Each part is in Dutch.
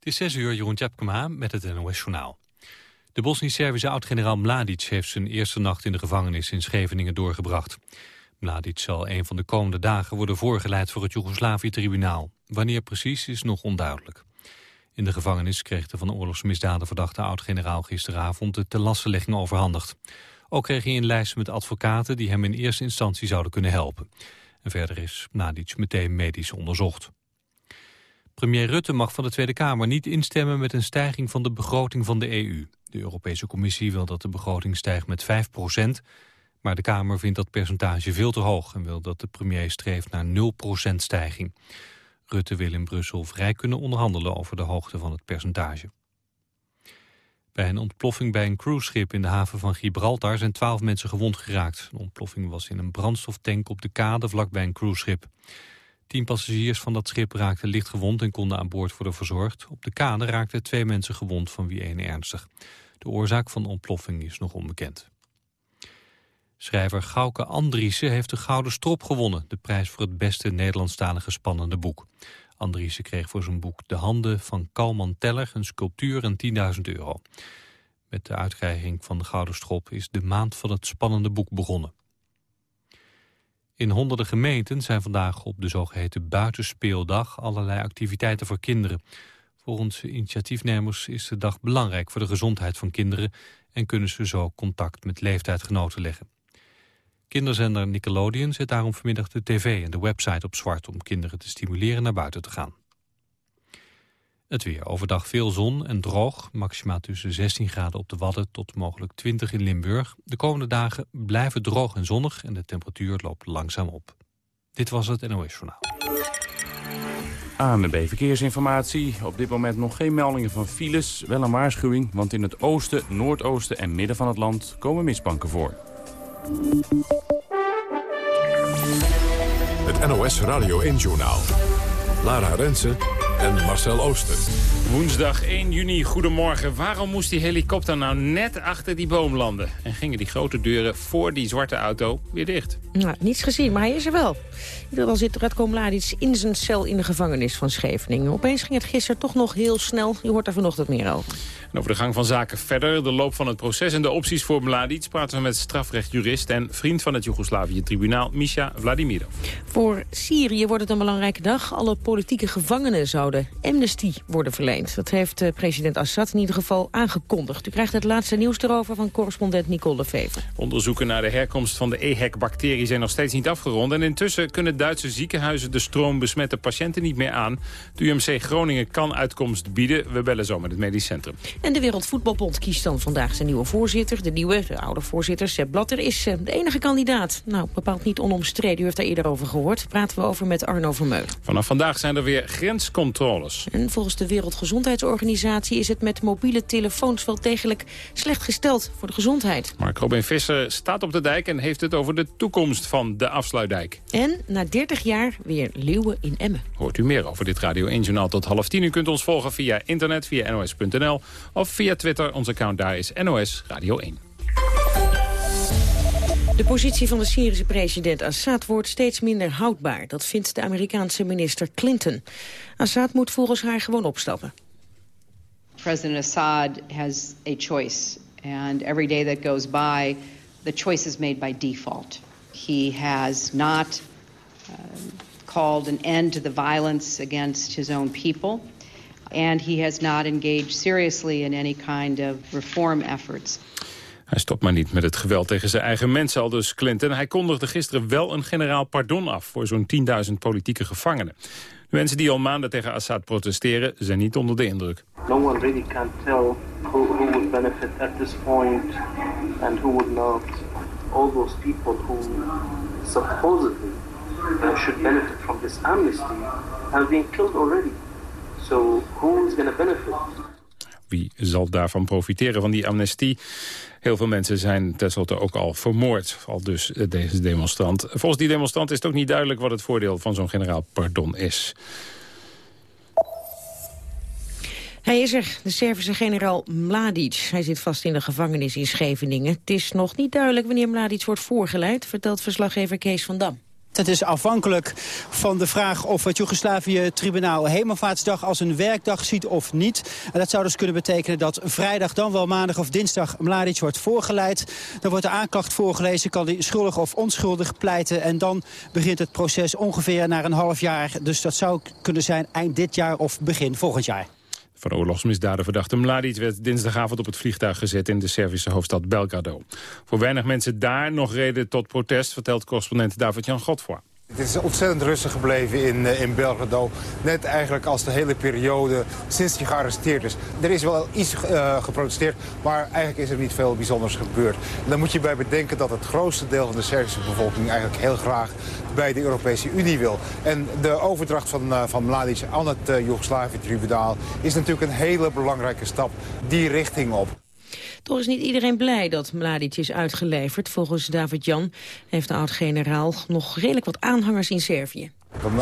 Het is 6 uur, Jeroen Tjepkema met het NOS Journaal. De Bosnisch-Servische oud-generaal Mladic heeft zijn eerste nacht in de gevangenis in Scheveningen doorgebracht. Mladic zal een van de komende dagen worden voorgeleid voor het Joegoslavië-tribunaal. Wanneer precies is nog onduidelijk. In de gevangenis kreeg de van oorlogsmisdaden verdachte oud-generaal gisteravond de telassenlegging overhandigd. Ook kreeg hij een lijst met advocaten die hem in eerste instantie zouden kunnen helpen. En verder is Mladic meteen medisch onderzocht. Premier Rutte mag van de Tweede Kamer niet instemmen met een stijging van de begroting van de EU. De Europese Commissie wil dat de begroting stijgt met 5 procent. Maar de Kamer vindt dat percentage veel te hoog en wil dat de premier streeft naar 0 procent stijging. Rutte wil in Brussel vrij kunnen onderhandelen over de hoogte van het percentage. Bij een ontploffing bij een cruiseschip in de haven van Gibraltar zijn twaalf mensen gewond geraakt. De ontploffing was in een brandstoftank op de kade vlakbij een cruiseschip. Tien passagiers van dat schip raakten licht gewond en konden aan boord worden verzorgd. Op de kade raakten twee mensen gewond, van wie één ernstig. De oorzaak van de ontploffing is nog onbekend. Schrijver Gauke Andriessen heeft de Gouden Strop gewonnen... de prijs voor het beste Nederlandstalige spannende boek. Andriessen kreeg voor zijn boek De Handen van Kalman Teller... een sculptuur en 10.000 euro. Met de uitreiking van de Gouden Strop is de maand van het spannende boek begonnen. In honderden gemeenten zijn vandaag op de zogeheten buitenspeeldag allerlei activiteiten voor kinderen. Volgens initiatiefnemers is de dag belangrijk voor de gezondheid van kinderen en kunnen ze zo contact met leeftijdgenoten leggen. Kinderzender Nickelodeon zet daarom vanmiddag de tv en de website op zwart om kinderen te stimuleren naar buiten te gaan. Het weer. Overdag veel zon en droog. Maxima tussen 16 graden op de Wadden tot mogelijk 20 in Limburg. De komende dagen blijven droog en zonnig en de temperatuur loopt langzaam op. Dit was het NOS Journaal. ANB Verkeersinformatie. Op dit moment nog geen meldingen van files. Wel een waarschuwing, want in het oosten, noordoosten en midden van het land komen mistbanken voor. Het NOS Radio 1 Journaal. Lara Rensen en Marcel Ooster. Woensdag 1 juni, goedemorgen. Waarom moest die helikopter nou net achter die boom landen? En gingen die grote deuren voor die zwarte auto weer dicht? Nou, niets gezien, maar hij is er wel. In ieder geval zit Radko Mladic in zijn cel in de gevangenis van Scheveningen. Opeens ging het gisteren toch nog heel snel. Je hoort er vanochtend meer over. En over de gang van zaken verder, de loop van het proces en de opties voor Mladic... praten we met strafrechtjurist en vriend van het Joegoslavië-tribunaal, Misha Vladimirov. Voor Syrië wordt het een belangrijke dag. Alle politieke gevangenen zouden amnesty worden verleend. Dat heeft eh, president Assad in ieder geval aangekondigd. U krijgt het laatste nieuws erover van correspondent Nicole Lefever. Onderzoeken naar de herkomst van de EHEC-bacterie zijn nog steeds niet afgerond. En intussen kunnen Duitse ziekenhuizen de stroom besmette patiënten niet meer aan. De UMC Groningen kan uitkomst bieden. We bellen zo met het medisch centrum. En de Wereldvoetbalbond kiest dan vandaag zijn nieuwe voorzitter. De nieuwe, de oude voorzitter, Sepp Blatter, is eh, de enige kandidaat. Nou, bepaald niet onomstreden. U heeft daar eerder over gehoord. Praten we over met Arno Vermeulen. Vanaf vandaag zijn er weer grenscontroles. En volgens de Wereldgezondheidsorganisatie is het met mobiele telefoons wel degelijk slecht gesteld voor de gezondheid. Mark Robin Visser staat op de dijk en heeft het over de toekomst van de afsluitdijk. En na 30 jaar weer leeuwen in Emmen. Hoort u meer over dit Radio 1 Journaal tot half tien. U kunt ons volgen via internet, via nos.nl of via Twitter. Ons account daar is NOS Radio 1. De positie van de Syrische president Assad wordt steeds minder houdbaar. Dat vindt de Amerikaanse minister Clinton. Assad moet volgens haar gewoon opstappen. President Assad has a choice. And every day that goes by, the choice is made by default. He has not uh, called an end to the violence against his own people. And he has not engaged seriously in any kind of reform efforts. Hij stopt maar niet met het geweld tegen zijn eigen mensen, al dus Clinton. Hij kondigde gisteren wel een generaal pardon af voor zo'n 10.000 politieke gevangenen. De mensen die al maanden tegen Assad protesteren zijn niet onder de indruk. No one really can tell who, who would benefit at this point and who would not. All those people who supposedly uh, should benefit from this amnesty have been killed already. So who is going to benefit? Wie zal daarvan profiteren van die amnestie? Heel veel mensen zijn tenslotte ook al vermoord, al dus deze demonstrant. Volgens die demonstrant is het ook niet duidelijk wat het voordeel van zo'n generaal pardon is. Hij is er, de Servische generaal Mladic. Hij zit vast in de gevangenis in Scheveningen. Het is nog niet duidelijk wanneer Mladic wordt voorgeleid, vertelt verslaggever Kees van Dam. Het is afhankelijk van de vraag of het Joegoslavië-tribunaal Hemelvaartsdag als een werkdag ziet of niet. En dat zou dus kunnen betekenen dat vrijdag dan wel maandag of dinsdag Mladic wordt voorgeleid. Dan wordt de aanklacht voorgelezen, kan hij schuldig of onschuldig pleiten. En dan begint het proces ongeveer na een half jaar. Dus dat zou kunnen zijn eind dit jaar of begin volgend jaar. Van oorlogsmisdaden verdachte Mladic werd dinsdagavond op het vliegtuig gezet in de Servische hoofdstad Belgrado. Voor weinig mensen daar nog reden tot protest, vertelt correspondent David-Jan Godfroy. Het is ontzettend rustig gebleven in, eh, in Belgrado. Net eigenlijk als de hele periode sinds hij gearresteerd is. Er is wel iets uh, geprotesteerd, maar eigenlijk is er niet veel bijzonders gebeurd. En dan moet je bij bedenken dat het grootste deel van de Servische bevolking... eigenlijk heel graag bij de Europese Unie wil. En de overdracht van, uh, van Mladic aan het uh, Joegoslavië-tribunaal... is natuurlijk een hele belangrijke stap die richting op. Toch is niet iedereen blij dat Mladic is uitgeleverd. Volgens David Jan heeft de oud-generaal nog redelijk wat aanhangers in Servië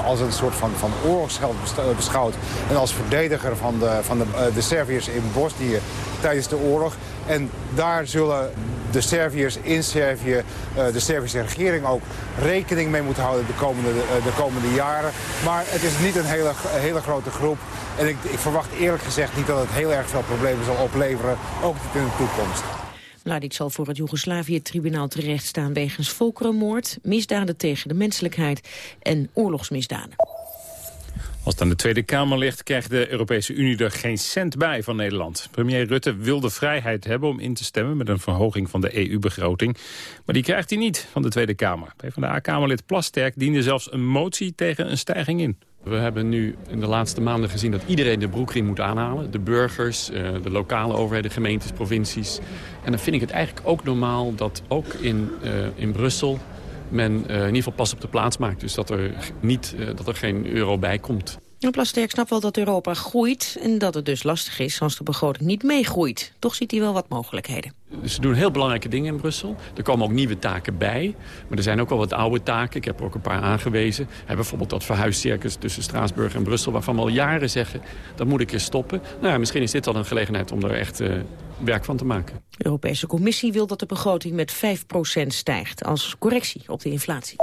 als een soort van, van oorlogsheld beschouwd. En als verdediger van de, van de, eh, de Serviërs in Bosnië tijdens de oorlog. En daar zullen de Serviërs in Servië, eh, de Servische regering ook rekening mee moeten houden de komende, eh, de komende jaren. Maar het is niet een hele, hele grote groep. En ik, ik verwacht eerlijk gezegd niet dat het heel erg veel problemen zal opleveren, ook niet in de toekomst. Mladic zal voor het Joegoslavië-tribunaal terechtstaan wegens volkerenmoord, misdaden tegen de menselijkheid en oorlogsmisdaden. Als het aan de Tweede Kamer ligt, krijgt de Europese Unie er geen cent bij van Nederland. Premier Rutte wil de vrijheid hebben om in te stemmen met een verhoging van de EU-begroting. Maar die krijgt hij niet van de Tweede Kamer. PvdA-Kamerlid Plasterk diende zelfs een motie tegen een stijging in. We hebben nu in de laatste maanden gezien dat iedereen de broekriem moet aanhalen. De burgers, eh, de lokale overheden, gemeentes, provincies. En dan vind ik het eigenlijk ook normaal dat ook in, uh, in Brussel men uh, in ieder geval pas op de plaats maakt. Dus dat er, niet, dat er geen euro bij komt. Plasterk snapt wel dat Europa groeit en dat het dus lastig is als de begroting niet meegroeit. Toch ziet hij wel wat mogelijkheden. Ze doen heel belangrijke dingen in Brussel. Er komen ook nieuwe taken bij. Maar er zijn ook wel wat oude taken. Ik heb er ook een paar aangewezen. He, bijvoorbeeld dat verhuiscircus tussen Straatsburg en Brussel... waarvan we al jaren zeggen, dat moet ik eens stoppen. Nou ja, misschien is dit al een gelegenheid om er echt uh, werk van te maken. De Europese Commissie wil dat de begroting met 5% stijgt... als correctie op de inflatie.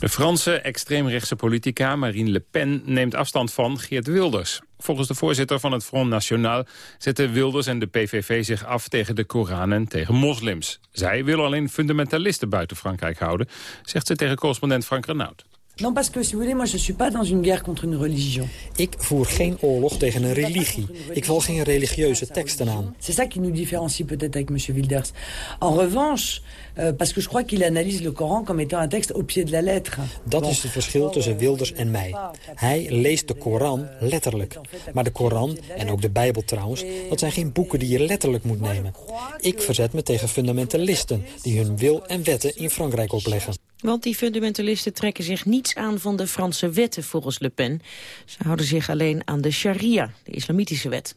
De Franse extreemrechtse politica Marine Le Pen neemt afstand van Geert Wilders. Volgens de voorzitter van het Front National zetten Wilders en de PVV zich af tegen de Koran en tegen moslims. Zij willen alleen fundamentalisten buiten Frankrijk houden, zegt ze tegen correspondent Frank Renaud. Non, parce que si vous voulez, moi je suis pas dans une guerre contre une religion. Ik voer geen oorlog tegen een religie. Ik val geen religieuze teksten aan. C'est ça qui nous différencie peut-être avec monsieur Wilders. En revanche, euh, parce que je crois qu'il analyse le Coran comme étant un texte au pied de la lettre. Dat is het verschil tussen Wilders en mij. Hij leest de Koran letterlijk. Maar de Koran, en ook de Bijbel trouwens, dat zijn geen boeken die je letterlijk moet nemen. Ik verzet me tegen fundamentalisten die hun wil en wetten in Frankrijk opleggen. Want die fundamentalisten trekken zich niets aan van de Franse wetten volgens Le Pen. Ze houden zich alleen aan de sharia, de islamitische wet.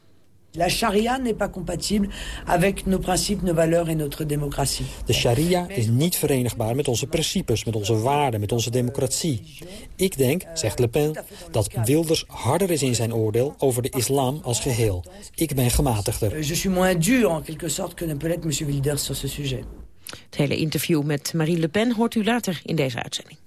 La charia n'est pas compatible avec nos principes, nos valeurs et notre démocratie. De sharia is niet verenigbaar met onze principes, met onze waarden, met onze democratie. Ik denk, zegt Le Pen, dat Wilders harder is in zijn oordeel over de islam als geheel. Ik ben gematigder. Je suis moins dur en quelque sorte que ne peut être M. Wilders sur ce sujet. Het hele interview met Marine Le Pen hoort u later in deze uitzending.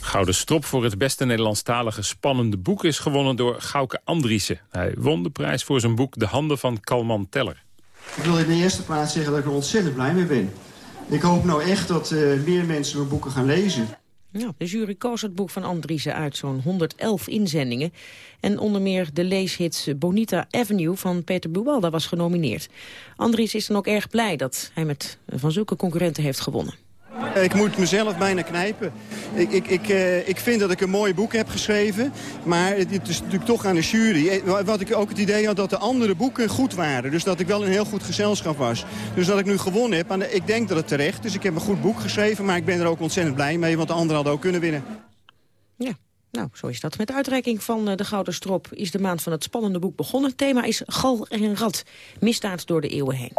Gouden strop voor het beste Nederlandstalige spannende boek is gewonnen door Gauke Andriessen. Hij won de prijs voor zijn boek De Handen van Kalman Teller. Ik wil in de eerste plaats zeggen dat ik er ontzettend blij mee ben. Ik hoop nou echt dat uh, meer mensen mijn boeken gaan lezen. Ja, de jury koos het boek van Andriessen uit zo'n 111 inzendingen. En onder meer de leeshits Bonita Avenue van Peter Buwalda was genomineerd. Andries is dan ook erg blij dat hij met van zulke concurrenten heeft gewonnen. Ik moet mezelf bijna knijpen. Ik, ik, ik, uh, ik vind dat ik een mooi boek heb geschreven. Maar het is natuurlijk toch aan de jury. Eh, wat ik ook het idee had dat de andere boeken goed waren. Dus dat ik wel een heel goed gezelschap was. Dus dat ik nu gewonnen heb. Ik denk dat het terecht is. Ik heb een goed boek geschreven. Maar ik ben er ook ontzettend blij mee. Want de anderen hadden ook kunnen winnen. Ja. Nou, zo is dat. Met de uitreiking van de Gouden Strop is de maand van het spannende boek begonnen. Het thema is Gal en Rad. Misdaad door de eeuwen heen.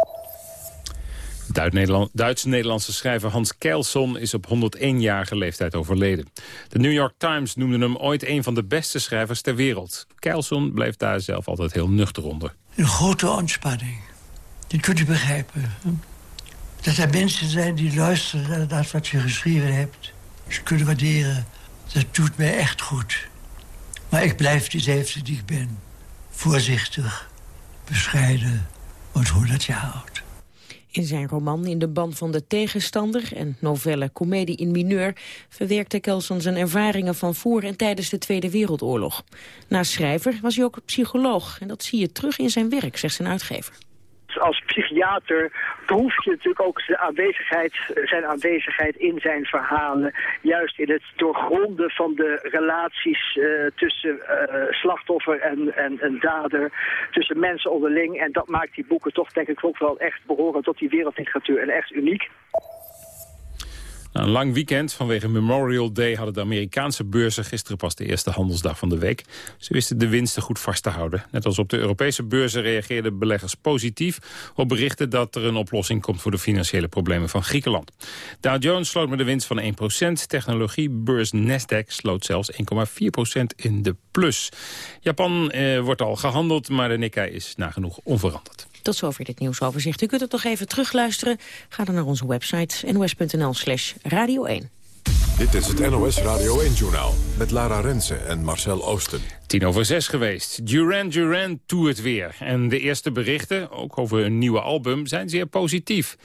Duits-Nederlandse schrijver Hans Keilson is op 101-jarige leeftijd overleden. De New York Times noemde hem ooit een van de beste schrijvers ter wereld. Keilson bleef daar zelf altijd heel nuchter onder. Een grote ontspanning. Dat kunt u begrijpen. Dat er mensen zijn die luisteren naar dat wat je geschreven hebt. Ze kunnen waarderen. Dat doet mij echt goed. Maar ik blijf diezelfde die ik ben. Voorzichtig, bescheiden en 100 jaar oud. In zijn roman In de band van de tegenstander en novelle Comedie in mineur verwerkte Kelson zijn ervaringen van voor en tijdens de Tweede Wereldoorlog. Na schrijver was hij ook psycholoog en dat zie je terug in zijn werk, zegt zijn uitgever als psychiater proef je natuurlijk ook zijn aanwezigheid, zijn aanwezigheid in zijn verhalen. Juist in het doorgronden van de relaties uh, tussen uh, slachtoffer en, en, en, dader. Tussen mensen onderling. En dat maakt die boeken toch denk ik ook wel echt behoren tot die wereldliteratuur. En echt uniek. Een lang weekend vanwege Memorial Day hadden de Amerikaanse beurzen gisteren pas de eerste handelsdag van de week. Ze wisten de winsten goed vast te houden. Net als op de Europese beurzen reageerden beleggers positief op berichten dat er een oplossing komt voor de financiële problemen van Griekenland. Dow Jones sloot met een winst van 1%. Technologiebeurs Nasdaq sloot zelfs 1,4% in de plus. Japan eh, wordt al gehandeld, maar de Nikkei is nagenoeg onveranderd. Tot zover dit nieuwsoverzicht. U kunt het nog even terugluisteren. Ga dan naar onze website nos.nl slash radio 1. Dit is het NOS Radio 1-journaal met Lara Rensen en Marcel Oosten. Tien over zes geweest. Duran Duran toert weer. En de eerste berichten, ook over een nieuwe album, zijn zeer positief.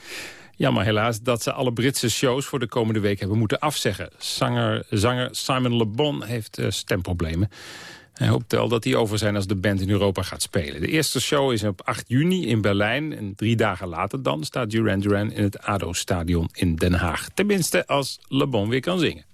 Jammer helaas dat ze alle Britse shows voor de komende week hebben moeten afzeggen. Zanger, zanger Simon Le Bon heeft uh, stemproblemen. Hij hoopt wel dat die over zijn als de band in Europa gaat spelen. De eerste show is op 8 juni in Berlijn. En drie dagen later dan staat Duran Duran in het ADO-stadion in Den Haag. Tenminste als Le Bon weer kan zingen.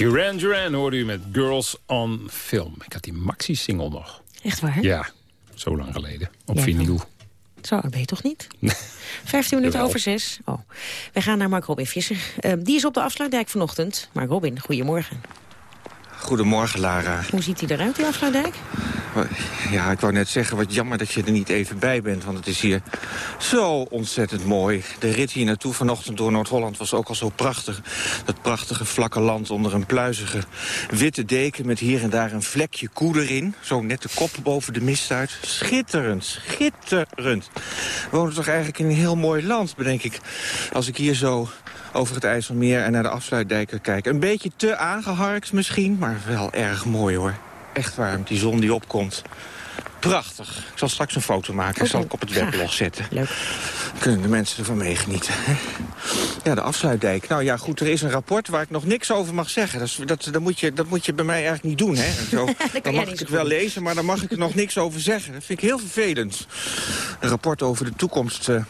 Duran Duran hoorde u met Girls on Film. Ik had die maxi-single nog. Echt waar? Ja, zo lang geleden. Op Ja, vinyl. Zo, dat weet je toch niet? 15 minuten over 6. Oh. We gaan naar Mark Robin Visser. Eh, die is op de afsluitdijk vanochtend. Mark Robin, goedemorgen. Goedemorgen, Lara. Hoe ziet hij eruit, die afsluitdijk? Ja, ik wou net zeggen, wat jammer dat je er niet even bij bent... want het is hier zo ontzettend mooi. De rit hier naartoe vanochtend door Noord-Holland was ook al zo prachtig. Dat prachtige vlakke land onder een pluizige witte deken... met hier en daar een vlekje koe erin. Zo net de kop boven de mist uit. Schitterend, schitterend. We wonen toch eigenlijk in een heel mooi land, bedenk ik. Als ik hier zo over het IJsselmeer en naar de afsluitdijken kijk. Een beetje te aangeharkt misschien, maar wel erg mooi hoor. Echt waar, met die zon die opkomt. Prachtig. Ik zal straks een foto maken. Ik zal ik op het weblog zetten. Leuk. Kunnen de mensen ervan meegenieten. Ja, de afsluitdijk. Nou ja, goed, er is een rapport waar ik nog niks over mag zeggen. Dat, dat, dat, moet, je, dat moet je bij mij eigenlijk niet doen, hè? Zo, dan mag ik het wel lezen, maar dan mag ik er nog niks over zeggen. Dat vind ik heel vervelend. Een rapport over de toekomst... eh,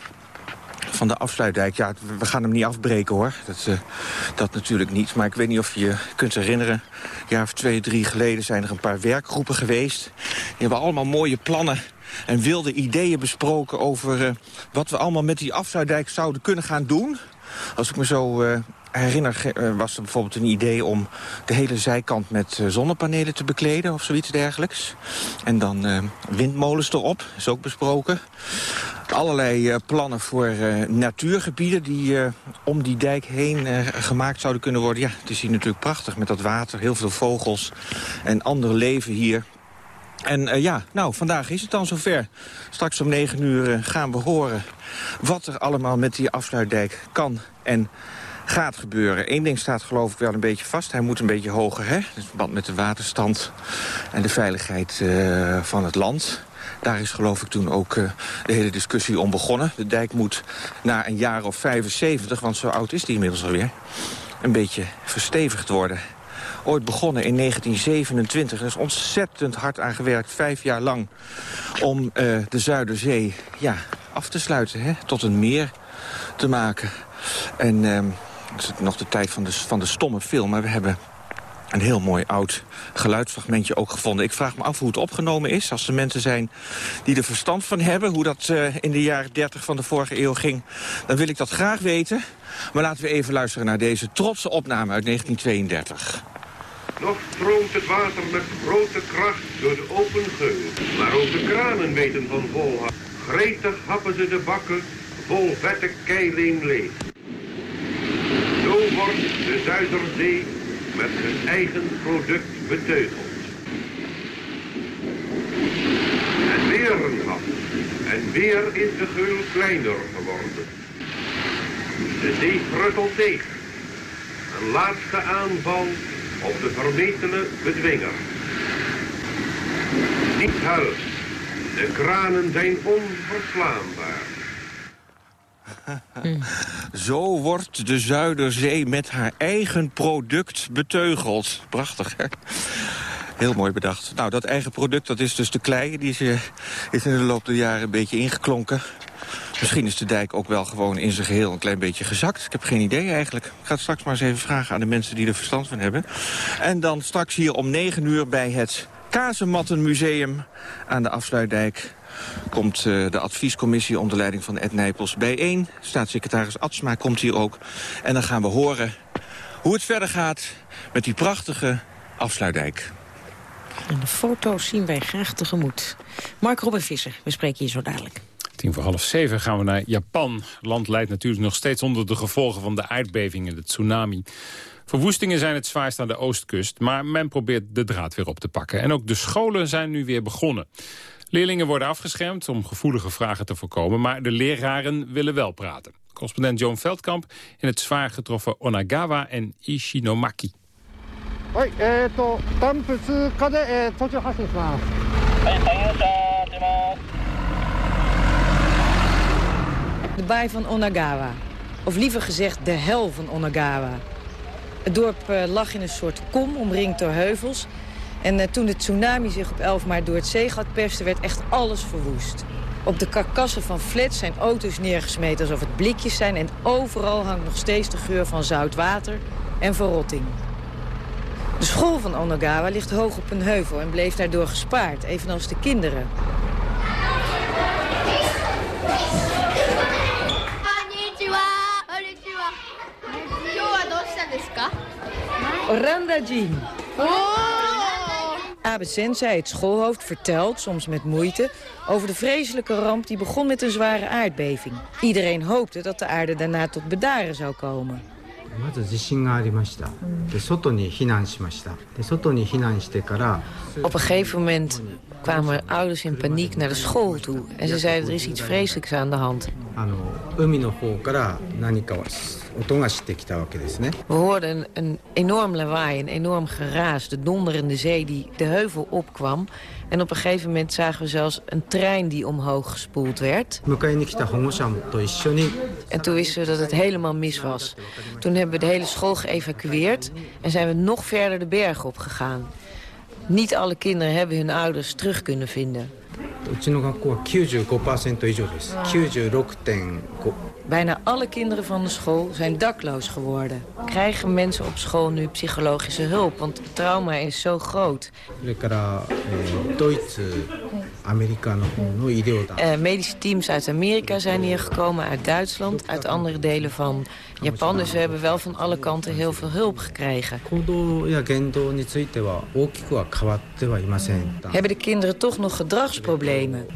van de afsluitdijk, ja, we- gaan hem niet afbreken hoor. Dat, eh, dat natuurlijk niet. Maar ik weet niet of je je kunt herinneren. Een jaar of twee, drie geleden zijn er een paar werkgroepen geweest. Die hebben allemaal mooie plannen en wilde ideeën besproken... over eh, wat we allemaal met die afsluitdijk zouden kunnen gaan doen. Als ik me zo eh, herinner, eh, was er bijvoorbeeld een idee... om de hele zijkant met eh, zonnepanelen te bekleden of zoiets dergelijks. En dan eh, windmolens erop, is ook besproken allerlei plannen voor natuurgebieden die om die dijk heen gemaakt zouden kunnen worden. Ja, het is hier natuurlijk prachtig met dat water, heel veel vogels en ander leven hier. En ja, nou, vandaag is het dan zover. Straks om negen uur gaan we horen wat er allemaal met die afsluitdijk kan en gaat gebeuren. Eén ding staat geloof ik wel een beetje vast. Hij moet een beetje hoger, hè? In verband met de waterstand en de veiligheid eh, van het land. Daar is geloof ik toen ook eh, de hele discussie om begonnen. De dijk moet na een jaar of 75, want zo oud is die inmiddels alweer... een beetje verstevigd worden. Ooit begonnen in 1927. Er is ontzettend hard aan gewerkt, vijf jaar lang... om eh, de Zuiderzee ja, af te sluiten, hè, tot een meer te maken. En ehm, het is nog de tijd van de, van de stomme film, maar we hebben een heel mooi oud geluidsfragmentje ook gevonden. Ik vraag me af hoe het opgenomen is. Als er mensen zijn die er verstand van hebben... hoe dat eh, in de jaren 30 van de vorige eeuw ging... dan wil ik dat graag weten. Maar laten we even luisteren naar deze trotse opname uit 1932. Nog stroomt het water met grote kracht door de open geul. Maar ook de kranen weten van volhouden. Gretig happen ze de bakken vol vette keileem leeg. Zo wordt de Zuiderzee met zijn eigen product beteugeld. En weer een hap. En weer is de geul kleiner geworden. De zee pruttelt tegen. Een laatste aanval op de vermetele bedwinger. Niet helpt. De kranen zijn onverslaanbaar. Zo wordt de Zuiderzee met haar eigen product beteugeld. Prachtig, hè? Heel mooi bedacht. Nou, dat eigen product, dat is dus de klei. Die is, eh, is in de loop der jaren een beetje ingeklonken. Misschien is de dijk ook wel gewoon in zijn geheel een klein beetje gezakt. Ik heb geen idee eigenlijk. Ik ga het straks maar eens even vragen aan de mensen die er verstand van hebben. En dan straks hier om 9 uur bij het Kazemattenmuseum aan de Afsluitdijk komt eh, de adviescommissie onder leiding van Ed Nijpels bijeen. Staatssecretaris Atsma komt hier ook. En dan gaan we horen hoe het verder gaat met die prachtige afsluitdijk. En de foto's zien wij graag tegemoet. Mark Robin Visser, we spreken je zo dadelijk. Tien voor half zeven gaan we naar Japan. Het land leidt natuurlijk nog steeds onder de gevolgen van de aardbeving en de tsunami. Verwoestingen zijn het zwaarst aan de oostkust, maar men probeert de draad weer op te pakken. En ook de scholen zijn nu weer begonnen. Leerlingen worden afgeschermd om gevoelige vragen te voorkomen... maar de leraren willen wel praten. Correspondent Joan Veldkamp in het zwaar getroffen Onagawa en Ishinomaki. Hoi, eh, to. De baai van Onagawa. Of liever gezegd de hel van Onagawa. Het dorp eh, lag in een soort kom, omringd door heuvels... En eh, toen de tsunami zich op 11 maart door het zeegat perste, werd echt alles verwoest. Op de karkassen van flats zijn auto's neergesmeten alsof het blikjes zijn... en overal hangt nog steeds de geur van zout water en verrotting. De school van Onagawa ligt hoog op een heuvel en bleef daardoor gespaard, evenals de kinderen. Oranda Jin. Abe Sensei, het schoolhoofd, vertelt, soms met moeite... over de vreselijke ramp die begon met een zware aardbeving. Iedereen hoopte dat de aarde daarna tot bedaren zou komen. まず地震がありましたで外に避難しましたで外に避難してから Op een gegeven moment kwamen ouders in paniek naar de school toe. En ze zeiden, er is iets vreselijks aan de hand. We hoorden een, een enorm lawaai, een enorm geraas. De donderende zee die de heuvel opkwam. En op een gegeven moment zagen we zelfs een trein die omhoog gespoeld werd. En toen wisten we dat het helemaal mis was. Toen hebben we de hele school geëvacueerd en zijn we nog verder de berg op gegaan. Niet alle kinderen hebben hun ouders terug kunnen vinden. うちの学校は95%以上です96.5 Bijna alle kinderen van de school zijn dakloos geworden. Krijgen mensen op school nu psychologische hulp? Want het trauma is zo groot. Uh, medische teams uit Amerika zijn hier gekomen, uit Duitsland, uit andere delen van Japan. Dus we hebben wel van alle kanten heel veel hulp gekregen. Hebben de kinderen toch nog gedragsproblemen?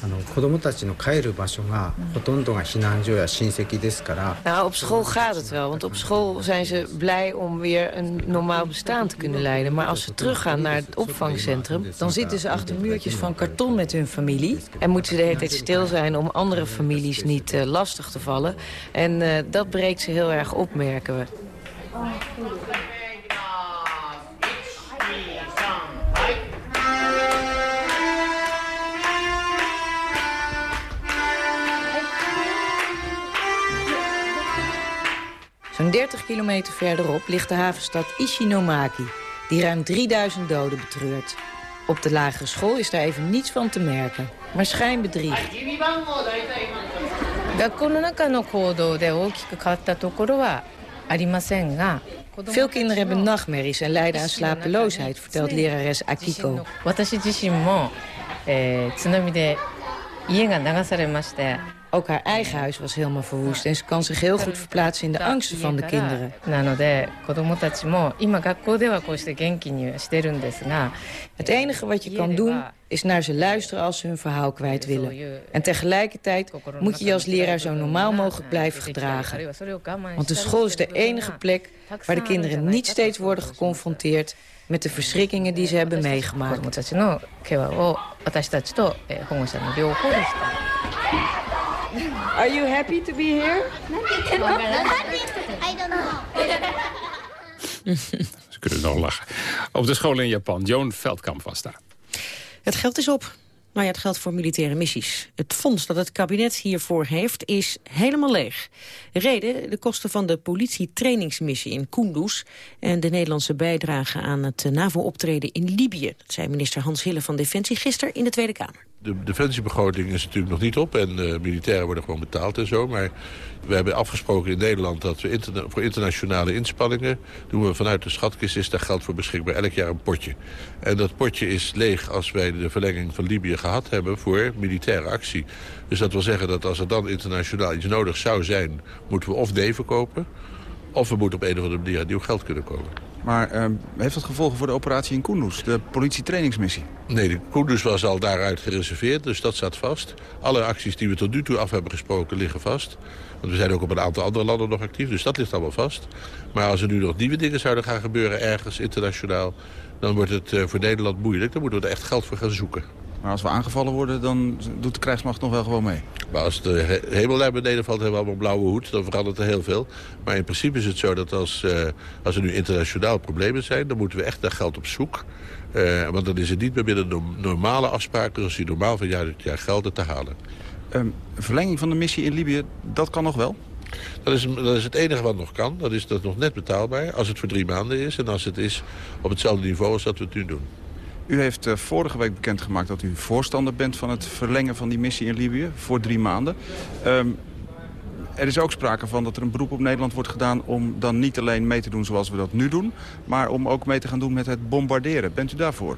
ただあの子どもたちの帰る場所がほとんどが避難所や親戚ですから Nou, op school gaat het wel. Want op school zijn ze blij om weer een normaal bestaan te kunnen leiden. Maar als ze teruggaan naar het opvangcentrum... dan zitten ze achter muurtjes van karton met hun familie. En moeten ze de hele tijd stil zijn om andere families niet eh, lastig te vallen. En eh, dat breekt ze heel erg op, merken we. Zo'n 30 kilometer verderop ligt de havenstad Ishinomaki... die ruim 3000 doden betreurt. Op de lagere school is daar even niets van te merken. Maar schijnbedrieg. Veel kinderen hebben nachtmerries en lijden aan slapeloosheid, vertelt lerares Akiko. Ik ook haar eigen huis was helemaal verwoest en ze kan zich heel goed verplaatsen in de angsten van de kinderen. Het enige wat je kan doen is naar ze luisteren als ze hun verhaal kwijt willen. En tegelijkertijd moet je je als leraar zo normaal mogelijk blijven gedragen. Want de school is de enige plek waar de kinderen niet steeds worden geconfronteerd met de verschrikkingen die ze hebben meegemaakt. Are you happy to be here? I don't know. Ze kunnen nog lachen. Op de school in Japan, Joan Veldkamp was daar. Het geld is op. Nou ja, het geldt voor militaire missies. Het fonds dat het kabinet hiervoor heeft is helemaal leeg. Reden de kosten van de politietrainingsmissie in Kunduz... en de Nederlandse bijdrage aan het NAVO-optreden in Libië. Dat zei minister Hans Hille van Defensie gisteren in de Tweede Kamer. De defensiebegroting is natuurlijk nog niet op en uh, militairen worden gewoon betaald en zo. Maar we hebben afgesproken in Nederland dat we voor internationale inspanningen... doen we vanuit de schatkist is daar geld voor beschikbaar. Elk jaar een potje. En dat potje is leeg als wij de verlenging van Libië gehad hebben voor militaire actie. Dus dat wil zeggen dat als er dan internationaal iets nodig zou zijn... moeten we of neven kopen of we moeten op een of andere manier aan nieuw geld kunnen komen. Maar uh, heeft dat gevolgen voor de operatie in Kunduz, de politietrainingsmissie? Nee, de Kunduz was al daaruit gereserveerd, dus dat staat vast. Alle acties die we tot nu toe af hebben gesproken liggen vast. Want we zijn ook op een aantal andere landen nog actief, dus dat ligt allemaal vast. Maar als er nu nog nieuwe dingen zouden gaan gebeuren ergens internationaal... dan wordt het uh, voor Nederland moeilijk. Dan moeten we er echt geld voor gaan zoeken. Maar als we aangevallen worden, dan doet de krijgsmacht nog wel gewoon mee. Maar als de he hemel naar beneden valt, hebben we allemaal blauwe hoed. Dan verandert er heel veel. Maar in principe is het zo dat als, uh, als er nu internationaal problemen zijn... dan moeten we echt naar geld op zoek. Uh, want dan is het niet meer binnen de normale afspraken... zoals die normaal van jaar tot jaar gelden te halen. Um, verlenging van de missie in Libië, dat kan nog wel? Dat is, dat is het enige wat nog kan. Dat is, dat nog net betaalbaar. Als het voor drie maanden is. En als het is op hetzelfde niveau als dat we het nu doen. U heeft uh, vorige week bekendgemaakt dat u voorstander bent van het verlengen van die missie in Libië voor drie maanden. Um, er is ook sprake van dat er een beroep op Nederland wordt gedaan... om dan niet alleen mee te doen zoals we dat nu doen... maar om ook mee te gaan doen met het bombarderen. Bent u daarvoor?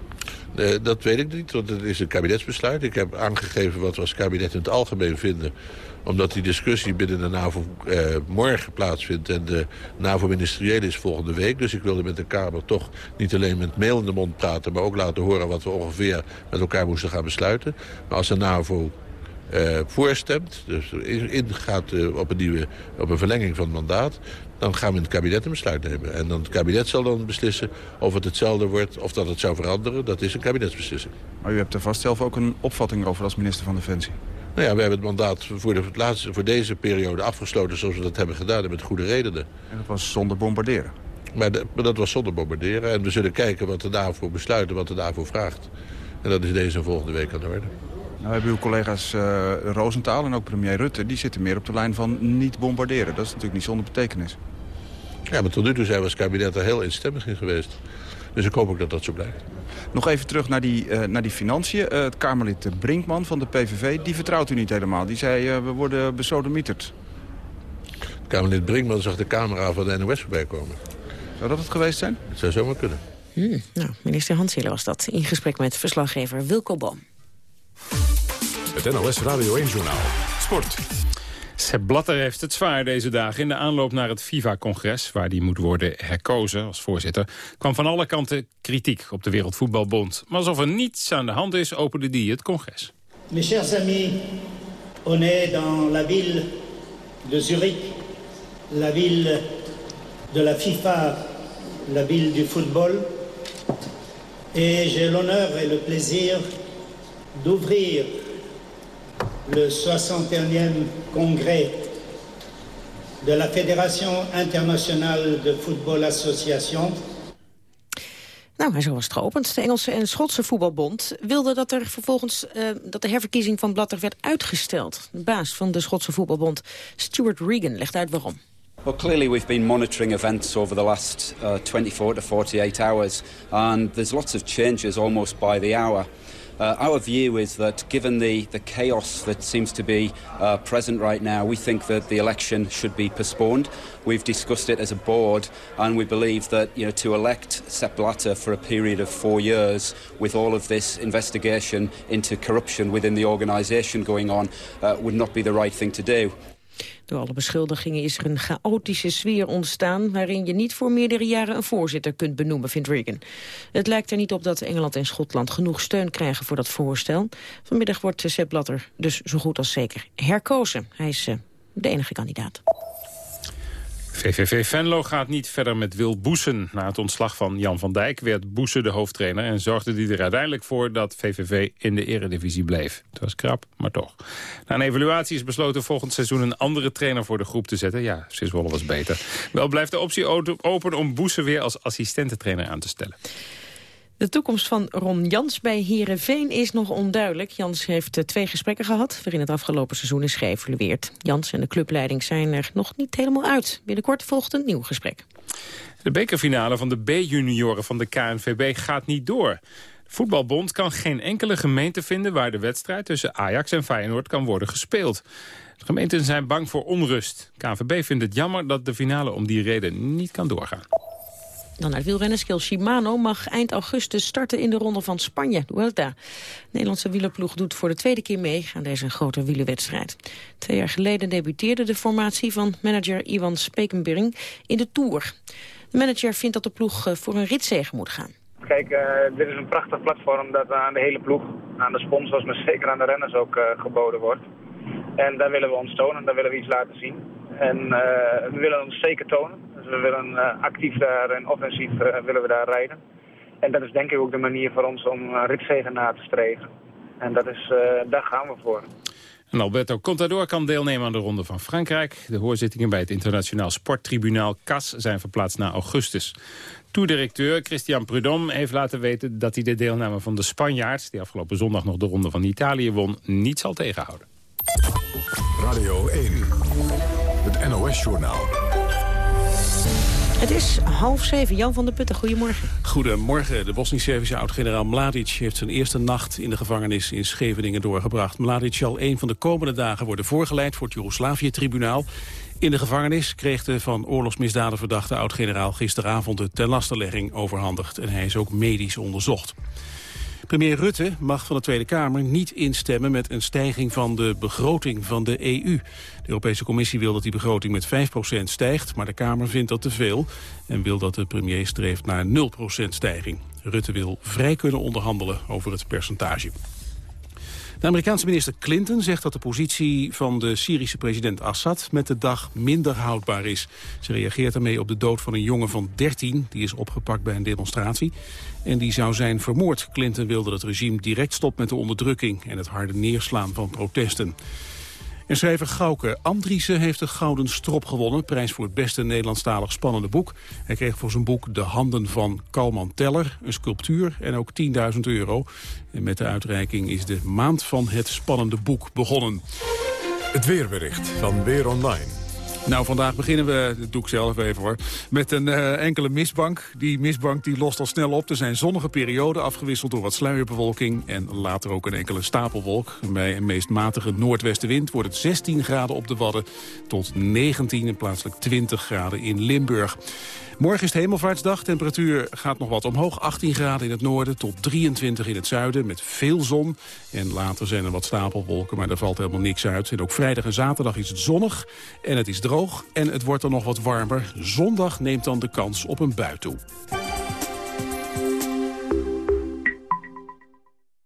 Dat weet ik niet, want het is een kabinetsbesluit. Ik heb aangegeven wat we als kabinet in het algemeen vinden omdat die discussie binnen de NAVO eh, morgen plaatsvindt... en de NAVO-ministeriële is volgende week. Dus ik wilde met de Kamer toch niet alleen met mail in de mond praten... maar ook laten horen wat we ongeveer met elkaar moesten gaan besluiten. Maar als de NAVO uh, voorstemt, dus ingaat uh, op, een nieuwe, op een verlenging van het mandaat... dan gaan we in het kabinet een besluit nemen. En dan het kabinet zal dan beslissen of het hetzelfde wordt... of dat het zou veranderen. Dat is een kabinetsbeslissing. Maar u hebt er vast zelf ook een opvatting over als minister van Defensie. Nou ja, we hebben het mandaat voor, de, laatste, voor deze periode afgesloten zoals we dat hebben gedaan. En met goede redenen. En dat was zonder bombarderen? Maar, maar dat was zonder bombarderen. En we zullen kijken wat de NAVO besluit en wat de NAVO vraagt. En dat is deze en volgende week aan de orde. Nou hebben uw collega's uh, Roosentaal en ook premier Rutte... die zitten meer op de lijn van niet bombarderen. Dat is natuurlijk niet zonder betekenis. Ja, maar tot nu toe zijn we als kabinet er heel instemmig in geweest. Dus ik hoop ook dat dat zo blijft. Nog even terug naar die, uh, naar die financiën. Uh, het Kamerlid Brinkman van de PVV, die vertrouwt u niet helemaal. Die zei, uh, we worden besodemieterd. Kamerlid Brinkman zag de camera van de NOS voorbij komen. Zou dat het geweest zijn? Het zou zomaar kunnen. Hmm, nou, minister Hans was dat, in gesprek met verslaggever Wilco Boom. Het NOS Radio 1-journaal. Sport. Sepp Blatter heeft het zwaar deze dagen. In de aanloop naar het FIFA-congres, waar hij moet worden herkozen als voorzitter... kwam van alle kanten kritiek op de Wereldvoetbalbond. Maar alsof er niets aan de hand is, opende die het congres. Mes chers amis, on est dans la ville de Zurich, la ville de la FIFA, la ville du football. Et j'ai l'honneur et le plaisir d'ouvrir le 61e congrès de la Fédération internationale de Football Association. Nou, zo was het geopend. De Engelse en Schotse voetbalbond wilde dat er vervolgens uh, dat de herverkiezing van Blatter werd uitgesteld. De baas van de Schotse voetbalbond, Stuart Regan, legt uit waarom. Well, clearly we've been monitoring events over the last uh, 24 to 48 hours, and there's lots of changes almost by the hour. Uh, our view is that given the, the chaos that seems to be uh, present right now, we think that the election should be postponed. We've discussed it as a board, and we believe that you know, to elect Sepp Blatter for a period of four years with all of this investigation into corruption within the organisation going on uh, would not be the right thing to do. Door alle beschuldigingen is er een chaotische sfeer ontstaan... waarin je niet voor meerdere jaren een voorzitter kunt benoemen, vindt Reagan. Het lijkt er niet op dat Engeland en Schotland genoeg steun krijgen voor dat voorstel. Vanmiddag wordt Sepp Blatter dus zo goed als zeker herkozen. Hij is uh, de enige kandidaat. VVV Venlo gaat niet verder met Wil Boesen. Na het ontslag van Jan van Dijk werd Boesen de hoofdtrainer... en zorgde hij er uiteindelijk voor dat VVV in de eredivisie bleef. Het was krap, maar toch. Na een evaluatie is besloten volgend seizoen een andere trainer voor de groep te zetten. Ja, Siswolle was beter. Wel blijft de optie open om Boesen weer als assistententrainer aan te stellen. De toekomst van Ron Jans bij Herenveen is nog onduidelijk. Jans heeft eh, twee gesprekken gehad, waarin het afgelopen seizoen is geëvalueerd. Jans en de clubleiding zijn er nog niet helemaal uit. Binnenkort volgt een nieuw gesprek. De bekerfinale van de B-junioren van de KNVB gaat niet door. De voetbalbond kan geen enkele gemeente vinden... waar de wedstrijd tussen Ajax en Feyenoord kan worden gespeeld. De gemeenten zijn bang voor onrust. KNVB vindt het jammer dat de finale om die reden niet kan doorgaan. Dan naar wielrennerskill Shimano mag eind augustus starten in de ronde van Spanje, Vuelta. De Nederlandse wielerploeg doet voor de tweede keer mee aan deze grote wielerwedstrijd. Twee jaar geleden debuteerde de formatie van manager Ivan Spekenbering in de Tour. De manager vindt dat de ploeg eh, voor een ritzegen moet gaan. Kijk, uh, dit is een prachtig platform dat aan de hele ploeg, aan de sponsors, maar zeker aan de renners ook uh, geboden wordt. En daar willen we ons tonen, daar willen we iets laten zien. En we willen ons zeker tonen. We willen uh, actief daar en offensief uh, willen we daar rijden. En dat is denk ik ook de manier voor ons om uh, ritzegen na te streven. En dat is, daar gaan we voor. En Alberto Contador kan deelnemen aan de Ronde van Frankrijk. De hoorzittingen bij het internationaal sporttribunaal CAS zijn verplaatst naar augustus. Toerdirecteur Christian Prudhomme heeft laten weten dat hij de deelname van de Spanjaards... die afgelopen zondag nog de Ronde van Italië won, niet zal tegenhouden. Radio 1, het NOS-journaal. Het is half zeven. Jan van der Putten, goedemorgen. Goedemorgen. De Bosnisch-Servische oud-generaal Mladic heeft zijn eerste nacht in de gevangenis in Scheveningen doorgebracht. Mladic zal een van de komende dagen worden voorgeleid voor het Joegoslavië-tribunaal. In de gevangenis kreeg de van oorlogsmisdaden verdachte oud-generaal gisteravond de tenlastenlegging overhandigd. En hij is ook medisch onderzocht. Premier Rutte mag van de Tweede Kamer niet instemmen met een stijging van de begroting van de EU. De Europese Commissie wil dat die begroting met 5% stijgt, maar de Kamer vindt dat te veel en wil dat de premier streeft naar 0% stijging. Rutte wil vrij kunnen onderhandelen over het percentage. De Amerikaanse minister Clinton zegt dat de positie van de Syrische president Assad met de dag minder houdbaar is. Ze reageert daarmee op de dood van een jongen van 13, die is opgepakt bij een demonstratie. En die zou zijn vermoord. Clinton wilde dat het regime direct stopt met de onderdrukking en het harde neerslaan van protesten. En schrijver Gauke Andriessen heeft de Gouden Strop gewonnen. Prijs voor het beste Nederlandstalig spannende boek. Hij kreeg voor zijn boek De Handen van Kalman Teller, een sculptuur en ook 10.000 euro. En met de uitreiking is de maand van het spannende boek begonnen. Het weerbericht van Weer Online. Nou, vandaag beginnen we, dat doe ik zelf even hoor, met een uh, enkele mistbank. Die mistbank die lost al snel op. Er zijn zonnige perioden afgewisseld door wat sluierbewolking en later ook een enkele stapelwolk. Bij een meest matige noordwestenwind wordt het 16 graden op de Wadden tot 19 en plaatselijk 20 graden in Limburg. Morgen is het hemelvaartsdag. Temperatuur gaat nog wat omhoog. 18 graden in het noorden tot 23 in het zuiden met veel zon. En later zijn er wat stapelwolken, maar daar valt helemaal niks uit. En ook vrijdag en zaterdag is het zonnig en het is droog. En het wordt dan nog wat warmer. Zondag neemt dan de kans op een bui toe.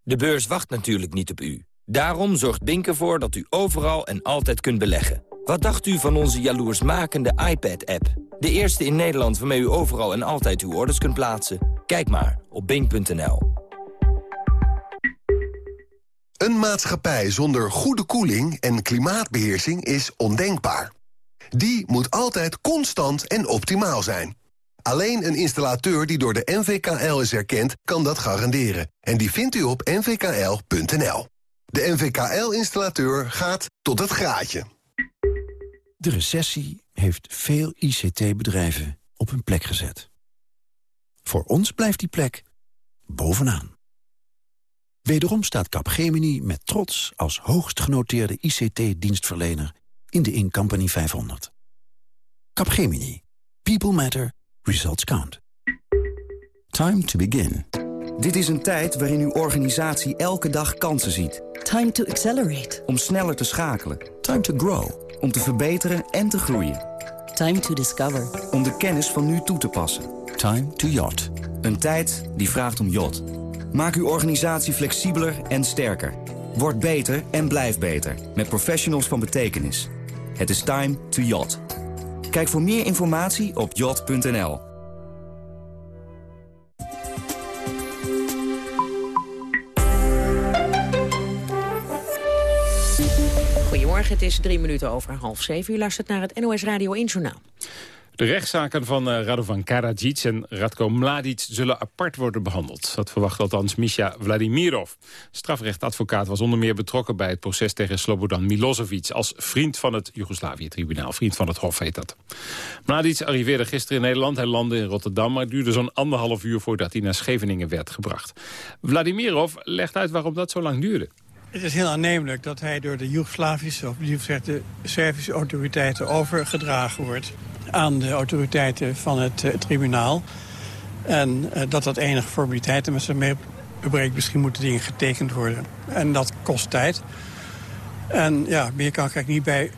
De beurs wacht natuurlijk niet op u. Daarom zorgt Bink ervoor dat u overal en altijd kunt beleggen. Wat dacht u van onze jaloersmakende iPad-app? De eerste in Nederland waarmee u overal en altijd uw orders kunt plaatsen. Kijk maar op bing.nl. Een maatschappij zonder goede koeling en klimaatbeheersing is ondenkbaar. Die moet altijd constant en optimaal zijn. Alleen een installateur die door de NVKL is erkend, kan dat garanderen. En die vindt u op nvkl.nl. De NVKL-installateur gaat tot het graadje. De recessie heeft veel ICT-bedrijven op hun plek gezet. Voor ons blijft die plek bovenaan. Wederom staat Capgemini met trots als hoogst genoteerde ICT-dienstverlener in de Incompany 500. Capgemini. People matter. Results count. Time to begin. Dit is een tijd waarin uw organisatie elke dag kansen ziet. Time to accelerate. Om sneller te schakelen. Time to grow om te verbeteren en te groeien. Time to discover. Om de kennis van nu toe te passen. Time to yacht. Een tijd die vraagt om yacht. Maak uw organisatie flexibeler en sterker. Word beter en blijf beter. Met professionals van betekenis. Het is time to yacht. Kijk voor meer informatie op yacht.nl. het is drie minuten over half zeven. U luistert naar het NOS Radio 1 Journaal. De rechtszaken van uh, Radovan Karadzic en Radko Mladic zullen apart worden behandeld. Dat verwacht althans Misha Vladimirov. Strafrechtadvocaat was onder meer betrokken bij het proces tegen Slobodan Milosevic... als vriend van het Joegoslavië-tribunaal, vriend van het Hof heet dat. Mladic arriveerde gisteren in Nederland, hij landde in Rotterdam... maar het duurde zo'n anderhalf uur voordat hij naar Scheveningen werd gebracht. Vladimirov legt uit waarom dat zo lang duurde. Het is heel aannemelijk dat hij door de Joegoslavische of de Servische autoriteiten overgedragen wordt aan de autoriteiten van het uh, tribunaal. En uh, dat dat enige formaliteiten met zich meebrengt. Misschien moeten dingen getekend worden. En dat kost tijd. En ja, meer kan ik niet bij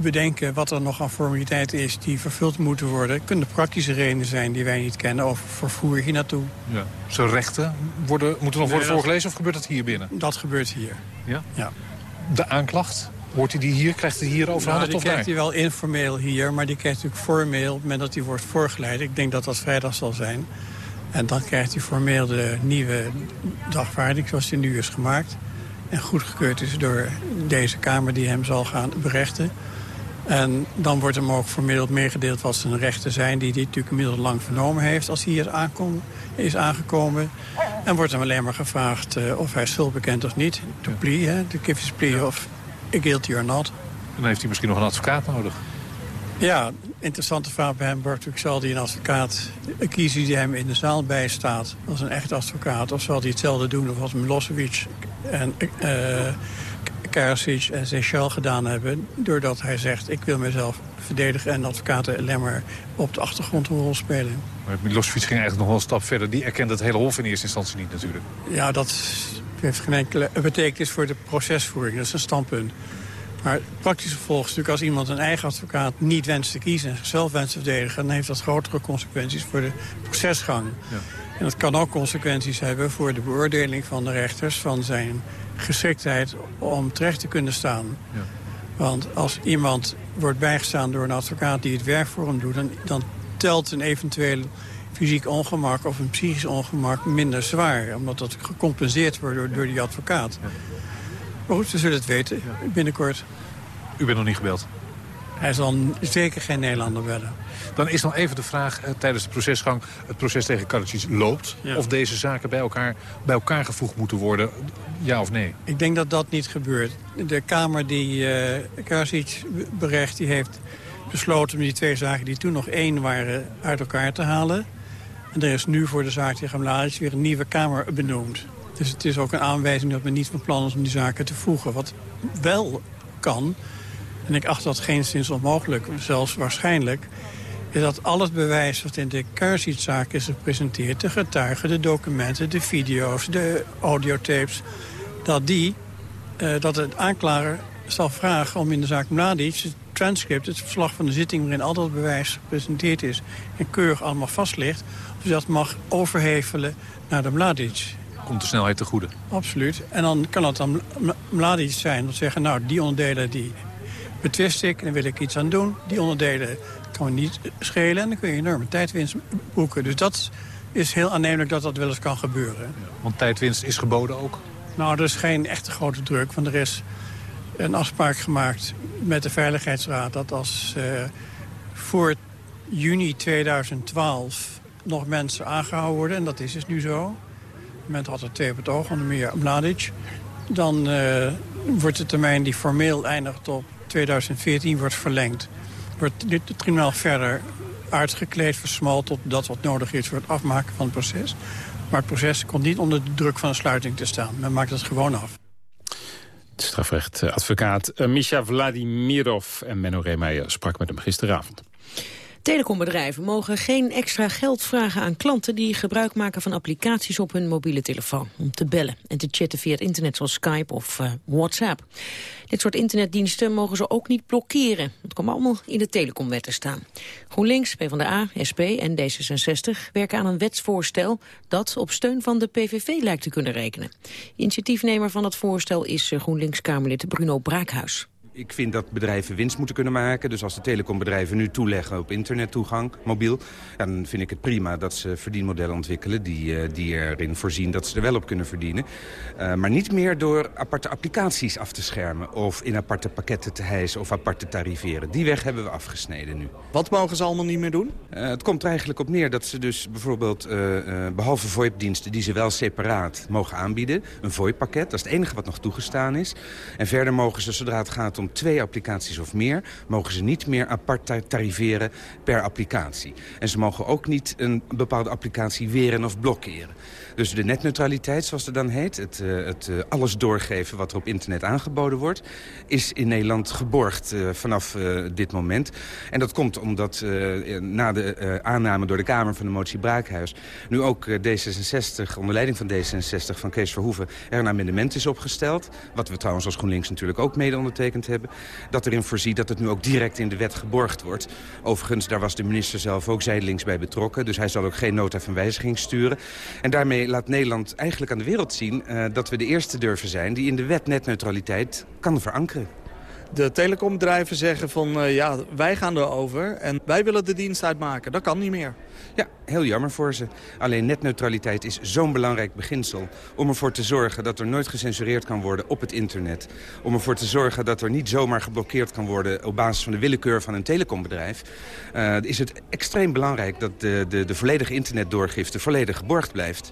bedenken wat er nog aan formaliteiten is die vervuld moeten worden. Het kunnen praktische redenen zijn die wij niet kennen over vervoer hier naartoe. Ja. Zijn rechten worden, moeten nog worden voorgelezen of gebeurt dat hier binnen? Dat gebeurt hier. Ja? Ja. De aanklacht, hoort hij die hier, krijgt hij hier overhandigd nou, of die krijgt hij wel informeel hier, maar die krijgt natuurlijk formeel... op het moment dat hij wordt voorgeleid. Ik denk dat dat vrijdag zal zijn. En dan krijgt hij formeel de nieuwe dagvaarding zoals die nu is gemaakt en goedgekeurd is door deze Kamer die hem zal gaan berechten. En dan wordt hem ook formeel meegedeeld wat zijn rechten zijn... die hij natuurlijk inmiddels lang vernomen heeft als hij hier aankom, is aangekomen. En wordt hem alleen maar gevraagd uh, of hij schuld bekent of niet. To plea, hè, to give plea of guilty or not. Dan heeft hij misschien nog een advocaat nodig. Ja, interessante vraag bij hem wordt natuurlijk... zal hij een advocaat kiezen die hem in de zaal bijstaat... als een echt advocaat, of zal hij hetzelfde doen... als Milosevic en uh, Karasic en Seychelles gedaan hebben... doordat hij zegt, ik wil mezelf verdedigen... en advocaten maar op de achtergrond een rol spelen. Maar Milosevic ging eigenlijk nog wel een stap verder. Die erkent het hele hof in eerste instantie niet natuurlijk. Ja, dat heeft geen enkele betekenis voor de procesvoering. Dat is een standpunt. Maar het praktische gevolg is natuurlijk als iemand een eigen advocaat niet wenst te kiezen... en zichzelf wenst te verdedigen, dan heeft dat grotere consequenties voor de procesgang. Ja. En dat kan ook consequenties hebben voor de beoordeling van de rechters... van zijn geschiktheid om terecht te kunnen staan. Ja. Want als iemand wordt bijgestaan door een advocaat die het werk voor hem doet... dan, dan telt een eventueel fysiek ongemak of een psychisch ongemak minder zwaar. Omdat dat gecompenseerd wordt door, door die advocaat. Maar goed, we zullen het weten binnenkort. U bent nog niet gebeld? Hij zal zeker geen Nederlander bellen. Dan is nog even de vraag eh, tijdens de procesgang... het proces tegen Karadzic loopt... of deze zaken bij elkaar, bij elkaar gevoegd moeten worden, ja of nee? Ik denk dat dat niet gebeurt. De Kamer die uh, Karadzic berecht... die heeft besloten om die twee zaken die toen nog één waren... uit elkaar te halen. En er is nu voor de zaak tegen Mladic weer een nieuwe Kamer benoemd. Dus het is ook een aanwijzing dat men niet van plan is om die zaken te voegen. Wat wel kan, en ik acht dat geen sinds onmogelijk, zelfs waarschijnlijk... is dat al het bewijs wat in de Karsiet-zaak is gepresenteerd... de getuigen, de documenten, de video's, de audiotapes... dat die, uh, dat het aanklager zal vragen om in de zaak Mladic... het transcript, het verslag van de zitting waarin al dat bewijs gepresenteerd is... en keurig allemaal vast ligt, of dat mag overhevelen naar de Mladic komt de snelheid te goede. Absoluut. En dan kan het dan Mladic zijn. Dat zeggen, nou, die onderdelen die betwist ik en wil ik iets aan doen. Die onderdelen kan we niet schelen en dan kun je enorme tijdwinst boeken. Dus dat is heel aannemelijk dat dat wel eens kan gebeuren. want tijdwinst is geboden ook? Nou, er is geen echte grote druk, want er is een afspraak gemaakt met de Veiligheidsraad... dat als uh, voor juni 2012 nog mensen aangehouden worden, en dat is dus nu zo moment had er twee op het oog, onder meer Mladic. Dan uh, wordt de termijn die formeel eindigt op 2014 wordt verlengd. Wordt dit tribunaal verder uitgekleed, versmalt tot dat wat nodig is voor het afmaken van het proces. Maar het proces komt niet onder de druk van een sluiting te staan. Men maakt het gewoon af. Strafrechtadvocaat uh, Misha Vladimirov en Menno Reemeijer sprak met hem gisteravond. Telecombedrijven mogen geen extra geld vragen aan klanten die gebruik maken van applicaties op hun mobiele telefoon om te bellen en te chatten via het internet zoals Skype of uh, WhatsApp. Dit soort internetdiensten mogen ze ook niet blokkeren. Dat komt allemaal in de telecomwet te staan. GroenLinks, PvdA, SP en D66 werken aan een wetsvoorstel dat op steun van de PVV lijkt te kunnen rekenen. Initiatiefnemer van het voorstel is eh, GroenLinks-Kamerlid Bruno Braakhuis. Ik vind dat bedrijven winst moeten kunnen maken. Dus als de telecombedrijven nu toeleggen op internettoegang, mobiel... dan vind ik het prima dat ze verdienmodellen ontwikkelen... die, uh, die erin voorzien dat ze er wel op kunnen verdienen. Uh, maar niet meer door aparte applicaties af te schermen... of in aparte pakketten te hijsen of apart te tariveren. Die weg hebben we afgesneden nu. Wat mogen ze allemaal niet meer doen? Uh, het komt er eigenlijk op neer dat ze dus bijvoorbeeld... behalve VoIP-diensten die ze wel separaat mogen aanbieden... een VoIP-pakket, dat is het enige wat nog toegestaan is. En verder mogen ze, zodra het gaat om twee applicaties of meer... mogen ze niet meer apart tariveren per applicatie. En ze mogen ook niet een bepaalde applicatie weren of blokkeren. Dus de netneutraliteit, zoals het dan heet... het, uh, het uh, alles doorgeven wat er op internet aangeboden wordt... is in Nederland geborgd uh, vanaf dit moment. En dat komt omdat na de aanname door de Kamer van de motie Braakhuis... nu ook D66, onder leiding van D66 van Kees Verhoeven... er een amendement is opgesteld. Wat we trouwens als GroenLinks natuurlijk ook mede ondertekend hebben. Dat erin voorziet dat het nu ook direct in de wet geborgd wordt. Overigens, daar was de minister zelf ook zijdelings bij betrokken. Dus hij zal ook geen nota van wijziging sturen. En daarmee laat Nederland eigenlijk aan de wereld zien... Uh, dat we de eerste durven zijn die in de wet netneutraliteit kan verankeren. De telecombedrijven zeggen van uh, ja, wij gaan erover en wij willen de dienst uitmaken. Dat kan niet meer. Ja, heel jammer voor ze. Alleen netneutraliteit is zo'n belangrijk beginsel... om ervoor te zorgen dat er nooit gecensureerd kan worden op het internet. Om ervoor te zorgen dat er niet zomaar geblokkeerd kan worden... op basis van de willekeur van een telecombedrijf. Uh, is het extreem belangrijk dat de, de, de volledige internetdoorgifte volledig geborgd blijft.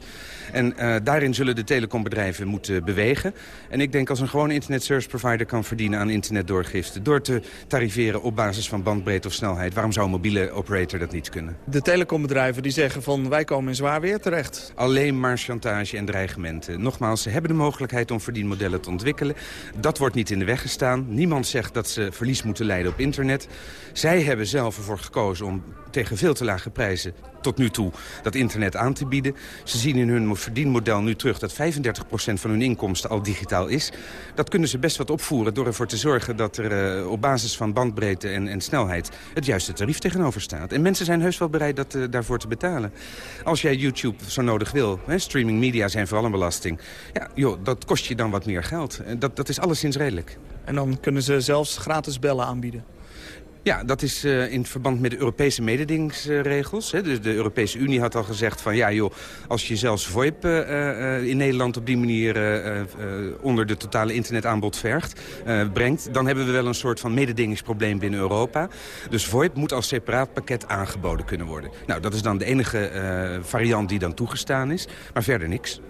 En uh, daarin zullen de telecombedrijven moeten bewegen. En ik denk als een gewone internet service provider kan verdienen aan internetdoorgifte... door te tariveren op basis van bandbreedte of snelheid. Waarom zou een mobiele operator dat niet kunnen? De telecombedrijven die zeggen van wij komen in zwaar weer terecht. Alleen maar chantage en dreigementen. Nogmaals, ze hebben de mogelijkheid om verdienmodellen te ontwikkelen. Dat wordt niet in de weg gestaan. Niemand zegt dat ze verlies moeten leiden op internet. Zij hebben zelf ervoor gekozen om tegen veel te lage prijzen tot nu toe dat internet aan te bieden. Ze zien in hun verdienmodel nu terug dat 35% van hun inkomsten al digitaal is. Dat kunnen ze best wat opvoeren door ervoor te zorgen dat er uh, op basis van bandbreedte en, en, snelheid het juiste tarief tegenover staat. En mensen zijn heus wel bereid dat, uh, daarvoor te betalen. Als jij YouTube zo nodig wil, hè, streaming media zijn vooral een belasting. Ja, joh, dat kost je dan wat meer geld. Dat, dat is alleszins redelijk. En dan kunnen ze zelfs gratis bellen aanbieden. Ja, dat is uh, in verband met de Europese mededingingsregels. Hè. Dus de Europese Unie had al gezegd van ja joh, als je zelfs VoIP uh, uh, in Nederland op die manier onder de totale internetaanbod vergt, brengt, dan hebben we wel een soort van mededingingsprobleem binnen Europa. Dus VoIP moet als separaat pakket aangeboden kunnen worden. Nou, dat is dan de enige variant die dan toegestaan is, maar verder niks.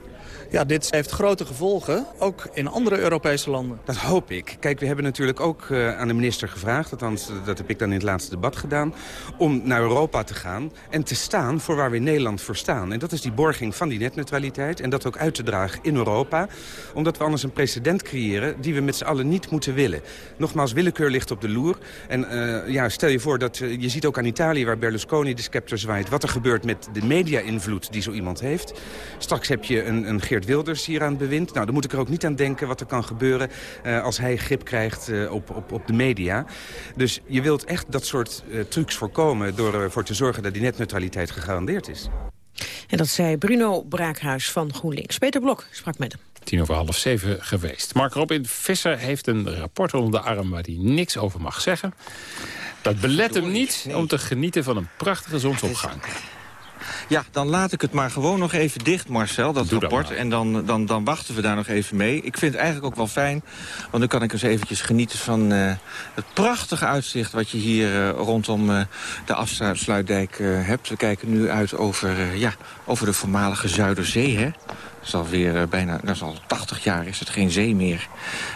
Ja, dit heeft grote gevolgen, ook in andere Europese landen. Dat hoop ik. Kijk, we hebben natuurlijk ook uh, aan de minister gevraagd... althans, dat heb ik dan in het laatste debat gedaan... om naar Europa te gaan en te staan voor waar we in Nederland voor staan. En dat is die borging van die netneutraliteit en dat ook uit te dragen in Europa. Omdat we anders een precedent creëren die we met z'n allen niet moeten willen. Nogmaals, willekeur ligt op de loer. En uh, ja, stel je voor dat, je ziet ook aan Italië waar Berlusconi de scepter zwaait... wat er gebeurt met de media-invloed die zo iemand heeft. Straks heb je een, een Geert Wilders hier aan het bewind. Nou, dan moet ik er ook niet aan denken wat er kan gebeuren... Uh, als hij grip krijgt uh, op, op, op de media. Dus je wilt echt dat soort uh, trucs voorkomen... door ervoor te zorgen dat die netneutraliteit gegarandeerd is. En dat zei Bruno Braakhuis van GroenLinks. Peter Blok sprak met hem. Tien over half zeven geweest. Mark Robin Visser heeft een rapport onder de arm waar hij niks over mag zeggen. Dat belet hem niet om te genieten van een prachtige zonsopgang. Ja, dan laat ik het maar gewoon nog even dicht, Marcel, dat Doe rapport. dat en dan, dan, dan wachten we daar nog even mee. Ik vind het eigenlijk ook wel fijn, want dan kan ik eens eventjes genieten van uh, het prachtige uitzicht... wat je hier uh, rondom uh, de afsluitdijk hebt. We kijken nu uit over, ja, over de voormalige Zuiderzee, hè? Dat is alweer bijna, dat is al 80 jaar is het geen zee meer,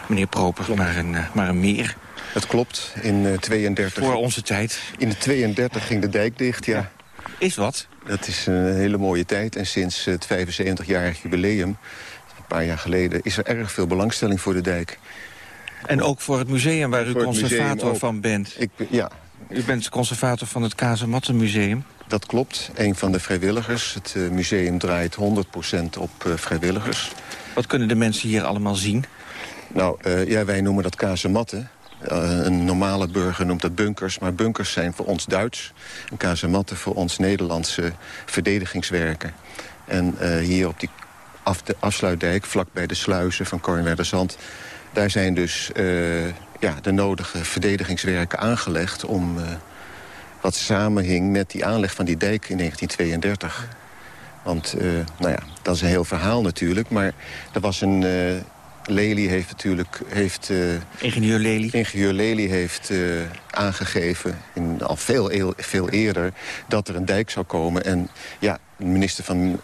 meneer Proper, maar een, maar een meer. Het klopt, in uh, 32... Voor onze tijd. In de 32 ging de dijk dicht, ja. ja. Is wat? Dat is een hele mooie tijd. En sinds het 75-jarig jubileum, een paar jaar geleden... is er erg veel belangstelling voor de dijk. En ook voor het museum waar u conservator van bent? Ik, ja. U bent conservator van het Kazemattenmuseum? Dat klopt. Een van de vrijwilligers. Het uh, museum draait 100% op uh, vrijwilligers. Wat kunnen de mensen hier allemaal zien? Nou, uh, ja, wij noemen dat kazematten. Uh, een normale burger noemt dat bunkers, maar bunkers zijn voor ons Duits. En kazematten voor ons Nederlandse verdedigingswerken. En uh, hier op die afsluitdijk, vlak bij de sluizen van Kornwerderzand... daar zijn dus uh, ja, de nodige verdedigingswerken aangelegd... om wat samenhing met die aanleg van die dijk in 1932. Want, nou ja, dat is een heel verhaal natuurlijk, maar er was een... Lely heeft natuurlijk... Heeft, uh, ingenieur Lely? Ingenieur Lely heeft uh, aangegeven, in, al veel, eel, veel eerder... dat er een dijk zou komen. En ja, de minister van uh,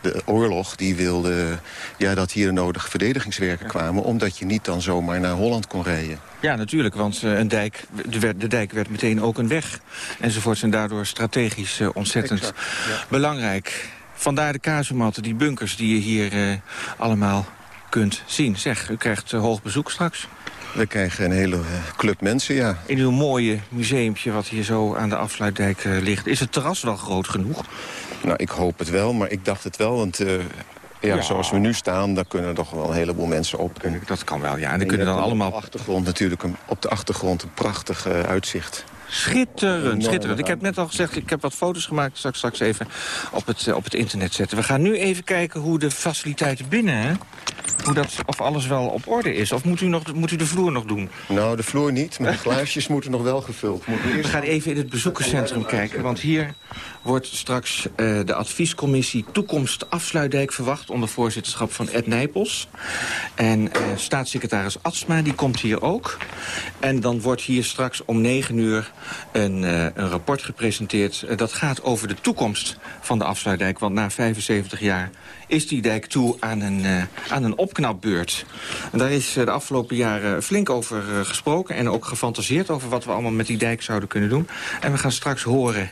de oorlog die wilde ja, dat hier de nodige verdedigingswerken kwamen... omdat je niet dan zomaar naar Holland kon rijden. Ja, natuurlijk, want een dijk, de, de dijk werd meteen ook een weg. Enzovoorts en daardoor strategisch ontzettend exact, ja. belangrijk. Vandaar de kazematten, die bunkers die je hier allemaal kunt zien. Zeg, u krijgt uh, hoog bezoek straks. We krijgen een hele uh, club mensen, ja. In uw mooie museumpje wat hier zo aan de afsluitdijk uh, ligt. Is het terras wel groot genoeg? Nou, ik hoop het wel, maar ik dacht het wel, want... Ja, ja, zoals we nu staan, daar kunnen toch wel een heleboel mensen op. Dat kan wel, ja. En, en die kunnen dan allemaal... Op de achtergrond natuurlijk een, op de achtergrond een prachtig uh, uitzicht. Schitterend, schitterend. Ik heb net al gezegd, ik heb wat foto's gemaakt. Zal ik straks even op het, op het internet zetten. We gaan nu even kijken hoe de faciliteiten binnen, hoe dat, of alles wel op orde is? Of moet u, nog, moet u de vloer nog doen? Nou, de vloer niet, maar de glaasjes moeten nog wel gevuld. We gaan even in het bezoekerscentrum kijken, want hier wordt straks uh, de adviescommissie Toekomst Afsluitdijk verwacht... onder voorzitterschap van Ed Nijpels. En uh, staatssecretaris Atsma, die komt hier ook. En dan wordt hier straks om negen uur een, uh, een rapport gepresenteerd... dat gaat over de toekomst van de afsluitdijk. Want na 75 jaar is die dijk toe aan een, aan een opknapbeurt. En daar is de afgelopen jaren flink over gesproken... en ook gefantaseerd over wat we allemaal met die dijk zouden kunnen doen. En we gaan straks horen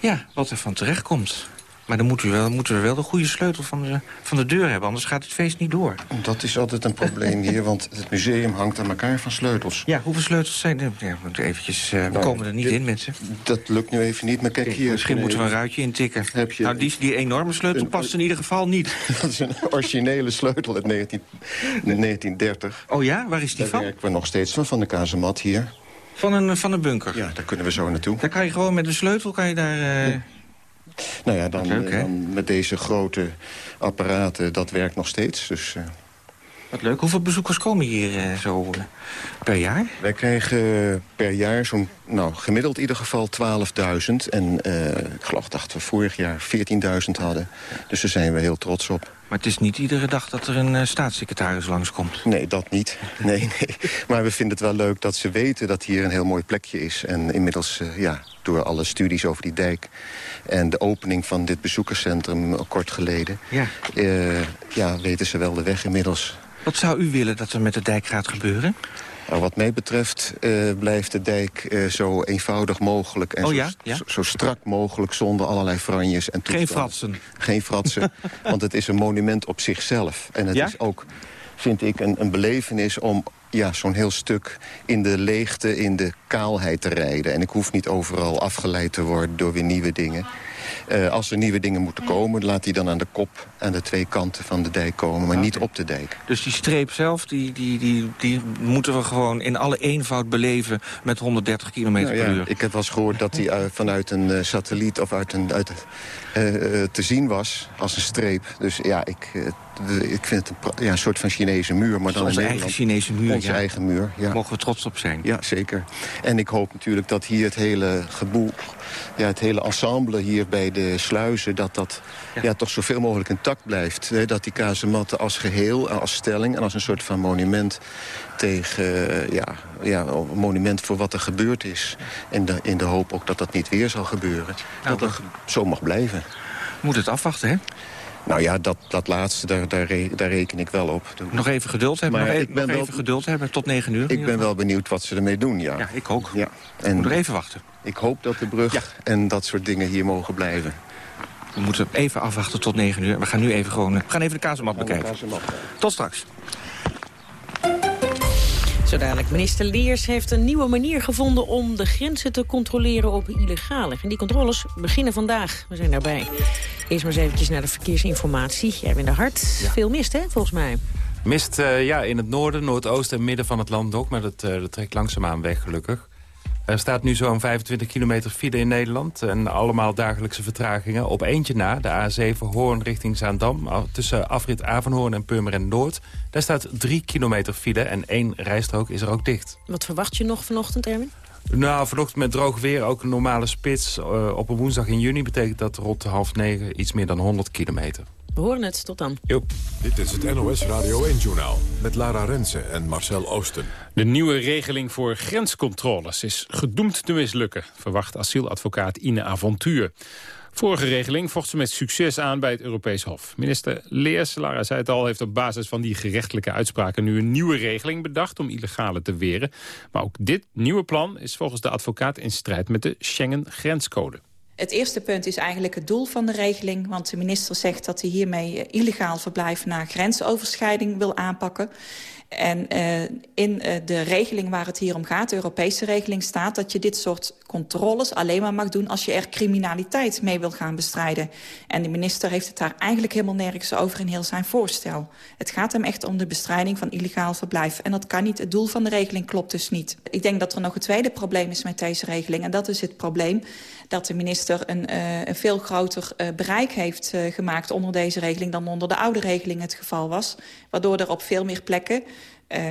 ja, wat er van terecht komt. Maar dan moeten we wel, moeten we wel de goede sleutel van de, van de deur hebben, anders gaat het feest niet door. Dat is altijd een probleem hier, want het museum hangt aan elkaar van sleutels. Ja, hoeveel sleutels zijn er? Ja, we, eventjes, uh, we nou, komen er niet dit, in, mensen. Dat lukt nu even niet, maar kijk hier... Misschien moeten we een ruitje intikken. Heb je nou, die, die enorme sleutel een, past in ieder geval niet. Dat is een originele sleutel uit 19, 1930. Oh ja? Waar is die daar van? Daar werken we nog steeds van, van de kazemat hier. Van een, van een bunker? Ja, daar kunnen we zo naartoe. Daar kan je gewoon met een sleutel kan je daar... Uh... Ja. Nou ja, dan, leuk, dan, met deze grote apparaten, dat werkt nog steeds. Dus, uh... Wat leuk. Hoeveel bezoekers komen hier uh, zo per jaar? Wij krijgen per jaar zo'n, nou, gemiddeld in ieder geval 12.000. En ik geloof dat we vorig jaar 14.000 hadden. Dus daar zijn we heel trots op. Maar het is niet iedere dag dat er een uh, staatssecretaris langskomt. Nee, dat niet. Nee, nee. Maar we vinden het wel leuk dat ze weten dat hier een heel mooi plekje is. En inmiddels, uh, ja, door alle studies over die dijk... en de opening van dit bezoekerscentrum kort geleden... Ja. Uh, ja, weten ze wel de weg inmiddels. Wat zou u willen dat er met de dijk gaat gebeuren? Nou, wat mij betreft uh, blijft de dijk uh, zo eenvoudig mogelijk... en oh, zo, ja? Ja? Zo, zo, strak mogelijk zonder allerlei franjes en Geen fratsen? Geen fratsen, want het is een monument op zichzelf. En het ja? is ook, vind ik, een, een belevenis om ja, zo'n heel stuk in de leegte, in de kaalheid te rijden. En ik hoef niet overal afgeleid te worden door weer nieuwe dingen. Uh, als er nieuwe dingen moeten komen, laat die dan aan de kop... aan de twee kanten van de dijk komen, maar okay. niet op de dijk. Dus die streep zelf, die, die, die, die moeten we gewoon in alle eenvoud beleven... met 130 km nou, per ja, uur? Ik heb wel eens gehoord dat die uh, vanuit een uh, satelliet... of uit een, uit, te zien was als een streep. Dus ja, ik... ik vind het een, ja, een soort van Chinese muur. Maar dan Onze eigen Chinese muur. Onze ja. eigen muur, ja. Mogen we trots op zijn. Ja, zeker. En ik hoop natuurlijk dat hier het hele geboel... Ja, het hele ensemble hier bij de sluizen... dat dat ja. ja toch zoveel mogelijk intact blijft. Hè? Dat die kazematten als geheel, als stelling... en als een soort van monument tegen... Uh, ja, ja, een monument voor wat er gebeurd is. En de, in de hoop ook dat dat niet weer zal gebeuren. Nou, dat dat zo mag blijven. Moet het afwachten, hè? Nou ja, dat, dat laatste, daar, daar, re, daar reken ik wel op. Nog even geduld hebben, maar nog, ik ben nog wel, even geduld hebben tot negen uur. Ik ben wel benieuwd wat ze ermee doen, ja. Ja, ik ook. Ja. En Moet er even wachten. Ik hoop dat de brug ja. en dat soort dingen hier mogen blijven. We moeten even afwachten tot negen uur. We gaan nu even gewoon, we gaan even de kazemat bekijken. Tot straks. Zo dadelijk. Minister Leers heeft een nieuwe manier gevonden om de grenzen te controleren op illegale. En die controles beginnen vandaag. We zijn daarbij. Eerst maar eens eventjes naar de verkeersinformatie. Jij bent er hard. Ja. Veel mist, hè, volgens mij. Mist uh, ja, in het noorden, noordoosten en midden van het land ook. Maar dat, uh, dat trekt langzaamaan weg, gelukkig. Er staat nu zo'n 25 kilometer file in Nederland. En allemaal dagelijkse vertragingen. Op eentje na, de A7 Hoorn richting Zaandam. Tussen afrit Avanhoorn en Purmerend Noord. Daar staat 3 kilometer file en één rijstrook is er ook dicht. Wat verwacht je nog vanochtend, Erwin? Nou, vanochtend met droog weer ook een normale spits. Uh, op een woensdag in juni betekent dat rond half negen iets meer dan 100 kilometer. We horen het. Tot dan. Joep. Dit is het NOS Radio 1-journaal met Lara Rensen en Marcel Oosten. De nieuwe regeling voor grenscontroles is gedoemd te mislukken... verwacht asieladvocaat Ine Avontuur. Vorige regeling vocht ze met succes aan bij het Europees Hof. Minister Leers, Lara zei het al, heeft op basis van die gerechtelijke uitspraken... nu een nieuwe regeling bedacht om illegale te weren. Maar ook dit nieuwe plan is volgens de advocaat in strijd met de Schengen-grenscode. Het eerste punt is eigenlijk het doel van de regeling. Want de minister zegt dat hij hiermee illegaal verblijf na grensoverschrijding wil aanpakken. En uh, in uh, de regeling waar het hier om gaat, de Europese regeling, staat dat je dit soort controles alleen maar mag doen als je er criminaliteit mee wil gaan bestrijden. En de minister heeft het daar eigenlijk helemaal nergens over in heel zijn voorstel. Het gaat hem echt om de bestrijding van illegaal verblijf. En dat kan niet. Het doel van de regeling klopt dus niet. Ik denk dat er nog een tweede probleem is met deze regeling. En dat is het probleem dat de minister een, uh, een veel groter bereik heeft gemaakt onder deze regeling dan onder de oude regeling het geval was. Waardoor er op veel meer plekken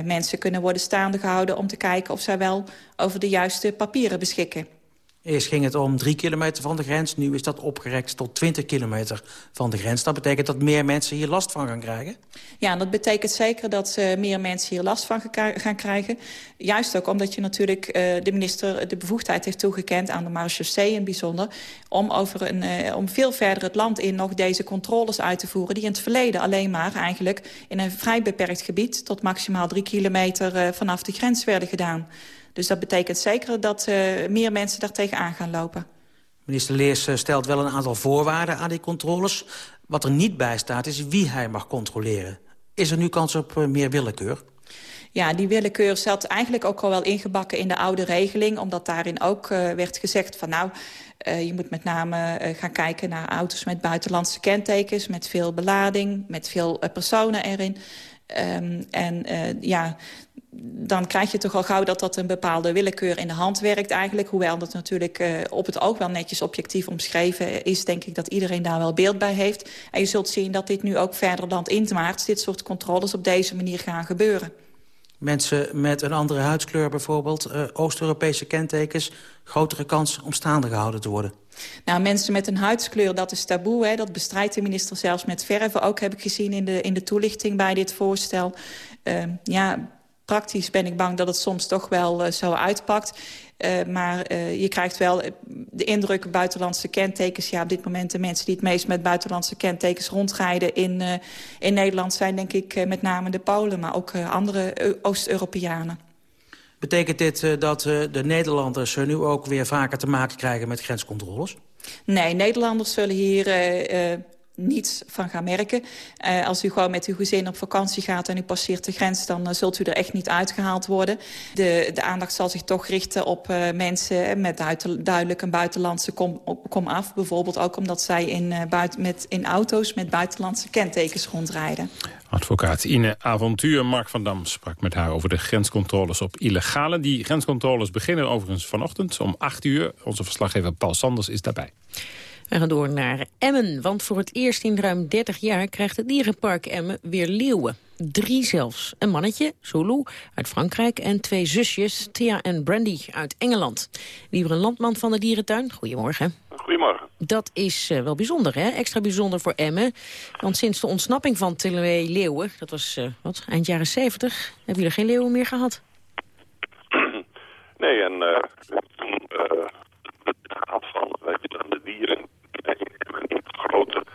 mensen kunnen worden staande gehouden om te kijken of zij wel over de juiste papieren beschikken. Eerst ging het om drie kilometer van de grens. Nu is dat opgerekt tot 20 kilometer van de grens. Dat betekent dat meer mensen hier last van gaan krijgen? Ja, dat betekent zeker dat uh, meer mensen hier last van gaan krijgen. Juist ook omdat je natuurlijk uh, de minister de bevoegdheid heeft toegekend... aan de marechaussee in bijzonder... om, over een, uh, om veel verder het land in nog deze controles uit te voeren... die in het verleden alleen maar eigenlijk in een vrij beperkt gebied... tot maximaal drie kilometer vanaf de grens werden gedaan. Dus dat betekent zeker dat uh, meer mensen daar tegenaan gaan lopen. Minister Leers stelt wel een aantal voorwaarden aan die controles. Wat er niet bij staat is wie hij mag controleren. Is er nu kans op uh, meer willekeur? Ja, die willekeur zat eigenlijk ook al wel ingebakken in de oude regeling. Omdat daarin ook uh, werd gezegd van nou... Uh, je moet met name uh, gaan kijken naar auto's met buitenlandse kentekens... met veel belading, met veel personen erin. Um, en ja, dan krijg je toch al gauw dat dat een bepaalde willekeur in de hand werkt eigenlijk. Hoewel dat natuurlijk uh, op het oog wel netjes objectief omschreven is... denk ik dat iedereen daar wel beeld bij heeft. En je zult zien dat dit nu ook verder land in maart... dit soort controles op deze manier gaan gebeuren. Mensen met een andere huidskleur bijvoorbeeld, uh, Oost-Europese kentekens... grotere kans om staande gehouden te worden. Nou, mensen met een huidskleur, dat is taboe. Hè. Dat bestrijdt de minister zelfs met verven. Ook heb ik gezien in de, in de toelichting bij dit voorstel. Uh, ja, praktisch ben ik bang dat het soms toch wel uh, zo uitpakt. Uh, maar uh, je krijgt wel de indruk buitenlandse kentekens. Ja, op dit moment de mensen die het meest met buitenlandse kentekens rondrijden in, uh, in Nederland... zijn denk ik met name de Polen, maar ook andere Oost-Europeanen. Betekent dit dat de Nederlanders nu ook weer vaker te maken krijgen met grenscontroles? Nee, Nederlanders zullen hier niets van gaan merken. Uh, als u gewoon met uw gezin op vakantie gaat en u passeert de grens... dan uh, zult u er echt niet uitgehaald worden. De, de aandacht zal zich toch richten op uh, mensen met duidelijk een buitenlandse kom, kom af. Bijvoorbeeld ook omdat zij in, buiten, met, in auto's met buitenlandse kentekens rondrijden. Advocaat Ine Avontuur, Mark van Dam, sprak met haar over de grenscontroles op illegale. Die grenscontroles beginnen overigens vanochtend om 8 uur. Onze verslaggever Paul Sanders is daarbij. We gaan door naar Emmen, want voor het eerst in ruim 30 jaar krijgt het dierenpark Emmen weer leeuwen. Drie zelfs. Een mannetje, Zulu, uit Frankrijk en twee zusjes, Thea en Brandy, uit Engeland. Liever een landman van de dierentuin, goedemorgen. Goedemorgen. Dat is uh, wel bijzonder, hè? Extra bijzonder voor Emmen. Want sinds de ontsnapping van twee leeuwen, dat was uh, wat, eind jaren 70, hebben jullie geen leeuwen meer gehad? Nee, en uh, toen het gaat van, weet je, de dieren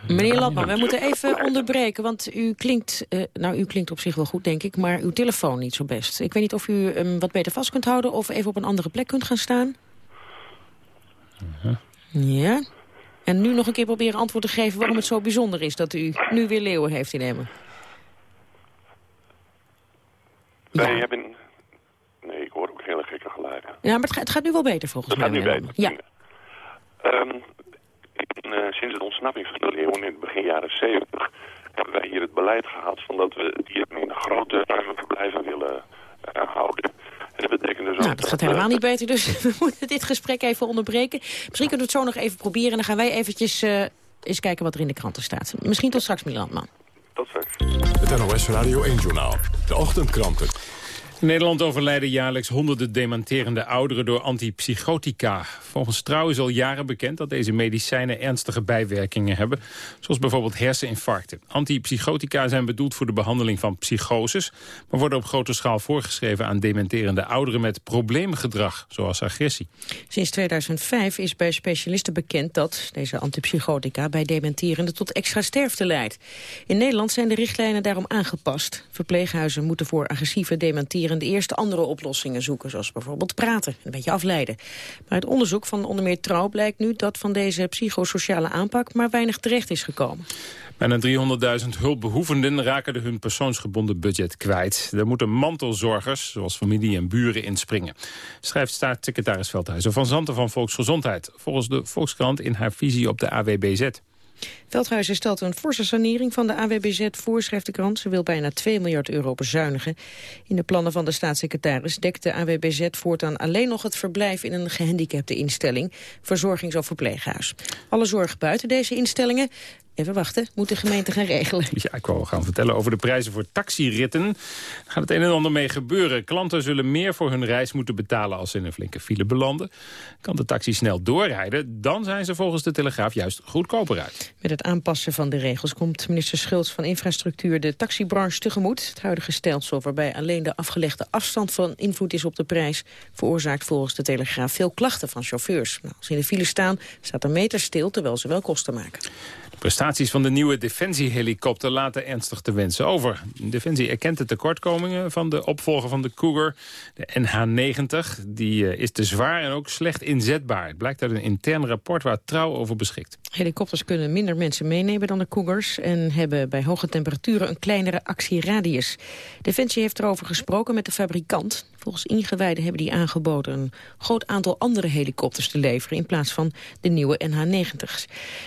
Meneer Landman, wij moeten even onderbreken, want u klinkt, uh, nou, u klinkt op zich wel goed, denk ik, maar uw telefoon niet zo best. Ik weet niet of u hem um, wat beter vast kunt houden of even op een andere plek kunt gaan staan. Uh -huh. Ja. En nu nog een keer proberen antwoord te geven waarom het zo bijzonder is dat u nu weer leeuwen heeft in Emmen. Ja. Nee, een... nee, ik hoor ook hele gekke geluiden. Ja, maar het gaat, het gaat nu wel beter volgens het mij. Het gaat nu beter. Ja. Um, sinds de ontsnapping van de leeuwen in het begin jaren 70 hebben wij hier het beleid gehad van dat we dieren in grote ruime verblijven willen uh, houden. En dat betekent dus nou, dat gaat helemaal niet beter, dus we moeten dit gesprek even onderbreken. Misschien kunnen we het zo nog even proberen en dan gaan wij eventjes uh, eens kijken wat er in de kranten staat. Misschien tot straks, Milan Landman. Tot straks. Het NOS Radio 1-journaal. De ochtendkranten. In Nederland overlijden jaarlijks honderden dementerende ouderen door antipsychotica. Volgens Trouw is al jaren bekend dat deze medicijnen ernstige bijwerkingen hebben. Zoals bijvoorbeeld herseninfarcten. Antipsychotica zijn bedoeld voor de behandeling van psychoses... maar worden op grote schaal voorgeschreven aan dementerende ouderen met probleemgedrag, zoals agressie. Sinds 2005 is bij specialisten bekend dat deze antipsychotica bij dementerende tot extra sterfte leidt. In Nederland zijn de richtlijnen daarom aangepast. Verpleeghuizen moeten voor agressieve dementerende eerst andere oplossingen zoeken, zoals bijvoorbeeld praten, een beetje afleiden. Maar het onderzoek van onder meer Trouw blijkt nu dat van deze psychosociale aanpak maar weinig terecht is gekomen. Bijna 300.000 hulpbehoevenden raken hun persoonsgebonden budget kwijt. Er moeten mantelzorgers, zoals familie en buren, inspringen. Schrijft staatssecretaris Veldhuizen van Zanten van Volksgezondheid. Volgens de Volkskrant in haar visie op de AWBZ. Veldhuizen stelt een forse sanering van de AWBZ voor, de krant. Ze wil bijna 2 miljard euro bezuinigen. In de plannen van de staatssecretaris dekt de AWBZ voortaan alleen nog het verblijf in een gehandicapte instelling, verzorgings- of verpleeghuis. Alle zorg buiten deze instellingen Even wachten, moet de gemeente gaan regelen. Ja, ik wou gaan vertellen over de prijzen voor taxiritten. Er gaat het een en ander mee gebeuren. Klanten zullen meer voor hun reis moeten betalen als ze in een flinke file belanden. Kan de taxi snel doorrijden, dan zijn ze volgens de Telegraaf juist goedkoper uit. Met het aanpassen van de regels komt minister Schultz van Infrastructuur de taxibranche tegemoet. Het huidige stelsel waarbij alleen de afgelegde afstand van invloed is op de prijs... veroorzaakt volgens de Telegraaf veel klachten van chauffeurs. Nou, als ze in de file staan, staat de meter stil terwijl ze wel kosten maken. Prestaties van de nieuwe Defensiehelikopter laten ernstig te wensen over. Defensie erkent de tekortkomingen van de opvolger van de Cougar, de NH-90. Die eh, is te zwaar en ook slecht inzetbaar. Het blijkt uit een intern rapport waar Trouw over beschikt. Helikopters kunnen minder mensen meenemen dan de Cougars... en hebben bij hoge temperaturen een kleinere actieradius. Defensie heeft erover gesproken met de fabrikant. Volgens ingewijden hebben die aangeboden een groot aantal andere helikopters te leveren... in plaats van de nieuwe NH-90's.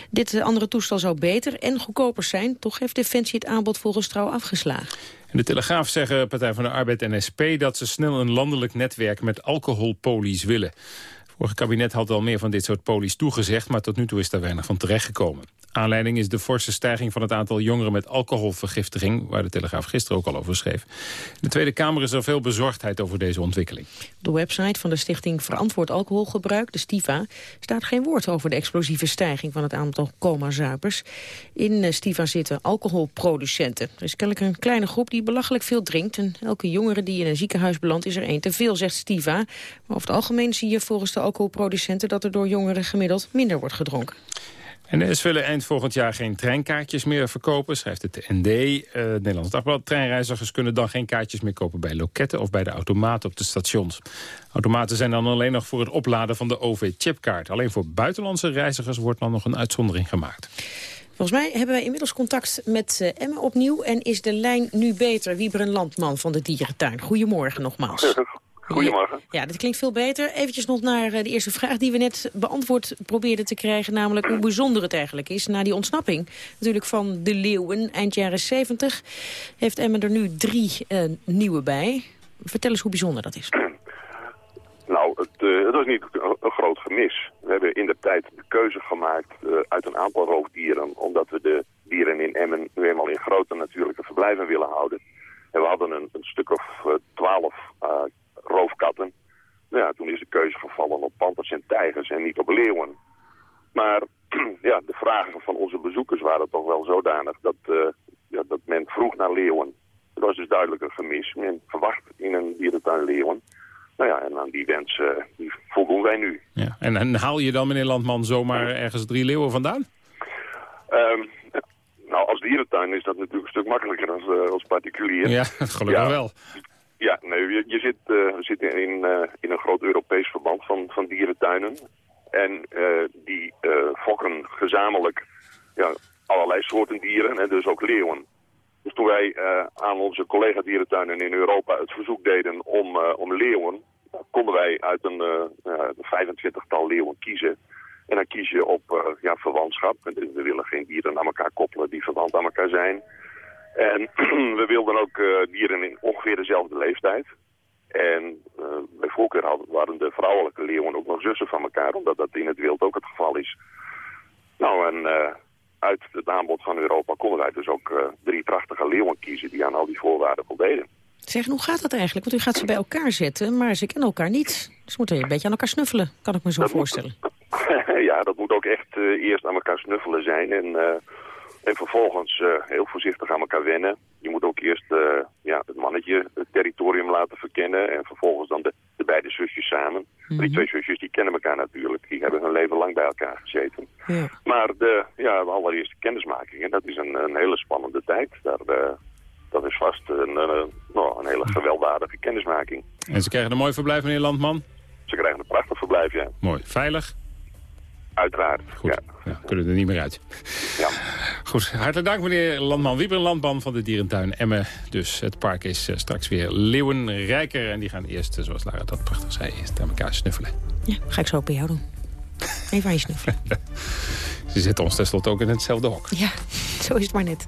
Dit andere toestel zou beter en goedkoper zijn. Toch heeft Defensie het aanbod volgens Trouw afgeslagen. In de Telegraaf zeggen Partij van de Arbeid en SP... dat ze snel een landelijk netwerk met alcoholpolies willen. Het vorige kabinet had al meer van dit soort polies toegezegd... maar tot nu toe is daar weinig van terechtgekomen. Aanleiding is de forse stijging van het aantal jongeren met alcoholvergiftiging... waar de Telegraaf gisteren ook al over schreef. De Tweede Kamer is er veel bezorgdheid over deze ontwikkeling. Op de website van de stichting Verantwoord Alcoholgebruik, de Stiva... staat geen woord over de explosieve stijging van het aantal coma-zuipers. In eh, Stiva zitten alcoholproducenten. Er is kennelijk een kleine groep die belachelijk veel drinkt... en elke jongere die in een ziekenhuis belandt is er één te veel, zegt Stiva. Maar over het algemeen zie je volgens de alcoholproducenten... dat er door jongeren gemiddeld minder wordt gedronken. En de willen eind volgend jaar geen treinkaartjes meer verkopen, schrijft het ND. Uh, het Nederlands Dagblad. Treinreizigers kunnen dan geen kaartjes meer kopen bij loketten of bij de automaten op de stations. Automaten zijn dan alleen nog voor het opladen van de OV-chipkaart. Alleen voor buitenlandse reizigers wordt dan nog een uitzondering gemaakt. Volgens mij hebben wij inmiddels contact met uh, Emma opnieuw en is de lijn nu beter. Wieberen Landman van de Dierentuin. Goedemorgen nogmaals. Goedemorgen. Ja, dat klinkt veel beter. Eventjes nog naar eh, de eerste vraag die we net beantwoord probeerden te krijgen. Namelijk hoe bijzonder het eigenlijk is na die ontsnapping. Natuurlijk van de leeuwen eind jaren 70. Heeft Emma er nu drie uh, nieuwe bij. Vertel eens hoe bijzonder dat is. Nou, het, uh, het was niet een groot gemis. We hebben in de tijd de keuze gemaakt uh, uit een aantal roofdieren... omdat we de dieren in Emmen nu eenmaal in grote natuurlijke verblijven willen houden. En we hadden een, een stuk of twaalf roofkatten. Nou ja, toen is de keuze gevallen op panters en tijgers en niet op leeuwen. Maar ja, de vragen van onze bezoekers waren toch wel zodanig dat, uh, ja, dat men vroeg naar leeuwen. Dat was dus duidelijk een gemis. Men verwacht in een dierentuin leeuwen. Nou ja, en aan die wens uh, die voldoen wij nu. Ja. En, en, haal je dan, meneer Landman, zomaar ergens drie leeuwen vandaan? Um, nou, als dierentuin is dat natuurlijk een stuk makkelijker als, uh, als particulier. Ja, gelukkig ja. wel. Ja, nee, je, zit, uh, we zitten in, uh, in een groot Europees verband van, van dierentuinen. En uh, die fokken gezamenlijk ja, allerlei soorten dieren en dus ook leeuwen. Dus toen wij aan onze collega-dierentuinen in Europa het verzoek deden om, om leeuwen... konden wij uit een 25-tal leeuwen kiezen. En dan kies je op ja, verwantschap. We willen geen dieren aan elkaar koppelen die verwant aan elkaar zijn... En we wilden ook uh, dieren in ongeveer dezelfde leeftijd. En uh, bij voorkeur hadden, waren de vrouwelijke leeuwen ook nog zussen van elkaar, omdat dat in het wild ook het geval is. Nou, en uh, uit het aanbod van Europa konden wij dus ook drie prachtige leeuwen kiezen die aan al die voorwaarden voldeden. Zeg, hoe gaat dat eigenlijk? Want u gaat ze bij elkaar zetten, maar ze kennen elkaar niet. Ze moeten een beetje aan elkaar snuffelen, kan ik me zo dat voorstellen. Moet, ja, dat moet ook echt eerst aan elkaar snuffelen zijn en... En vervolgens uh, heel voorzichtig aan elkaar wennen. Je moet ook eerst uh, ja, het mannetje het territorium laten verkennen. En vervolgens dan de, de beide zusjes samen. Mm -hmm. Die twee zusjes die kennen elkaar natuurlijk. Die hebben hun leven lang bij elkaar gezeten. Ja. Maar de, ja, de allereerste kennismakingen, dat is een, een hele spannende tijd. Daar, uh, dat is vast een, een, nou, een hele gewelddadige kennismaking. En ze krijgen een mooi verblijf, meneer Landman? Ze krijgen een prachtig verblijf, ja. Mooi. Veilig? Uiteraard, Goed. Ja. kunnen er niet meer uit. Ja. Goed, hartelijk dank meneer Landman. Wieber Landman van de Dierentuin Emmen. Dus het park is eh, straks weer leeuwenrijker. En die gaan eerst, eh, zoals Lara dat prachtig zei, eerst aan elkaar snuffelen. Ja, ga ik zo ook bij jou doen. Even aan je snuffelen. Ze zitten ons tenslotte ook in hetzelfde hok. Ja, zo is het maar net.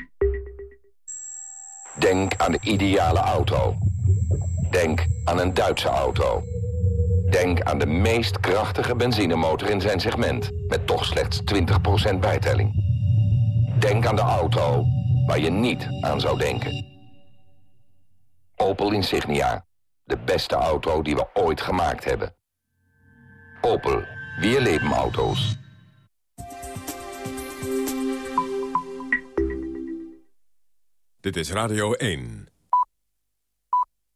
Denk aan de ideale auto. Denk aan een Duitse auto. Denk aan de meest krachtige benzinemotor in zijn segment... met toch slechts 20% bijtelling. Denk aan de auto waar je niet aan zou denken. Opel Insignia. De beste auto die we ooit gemaakt hebben. Opel. Weer leven auto's. Dit is Radio 1.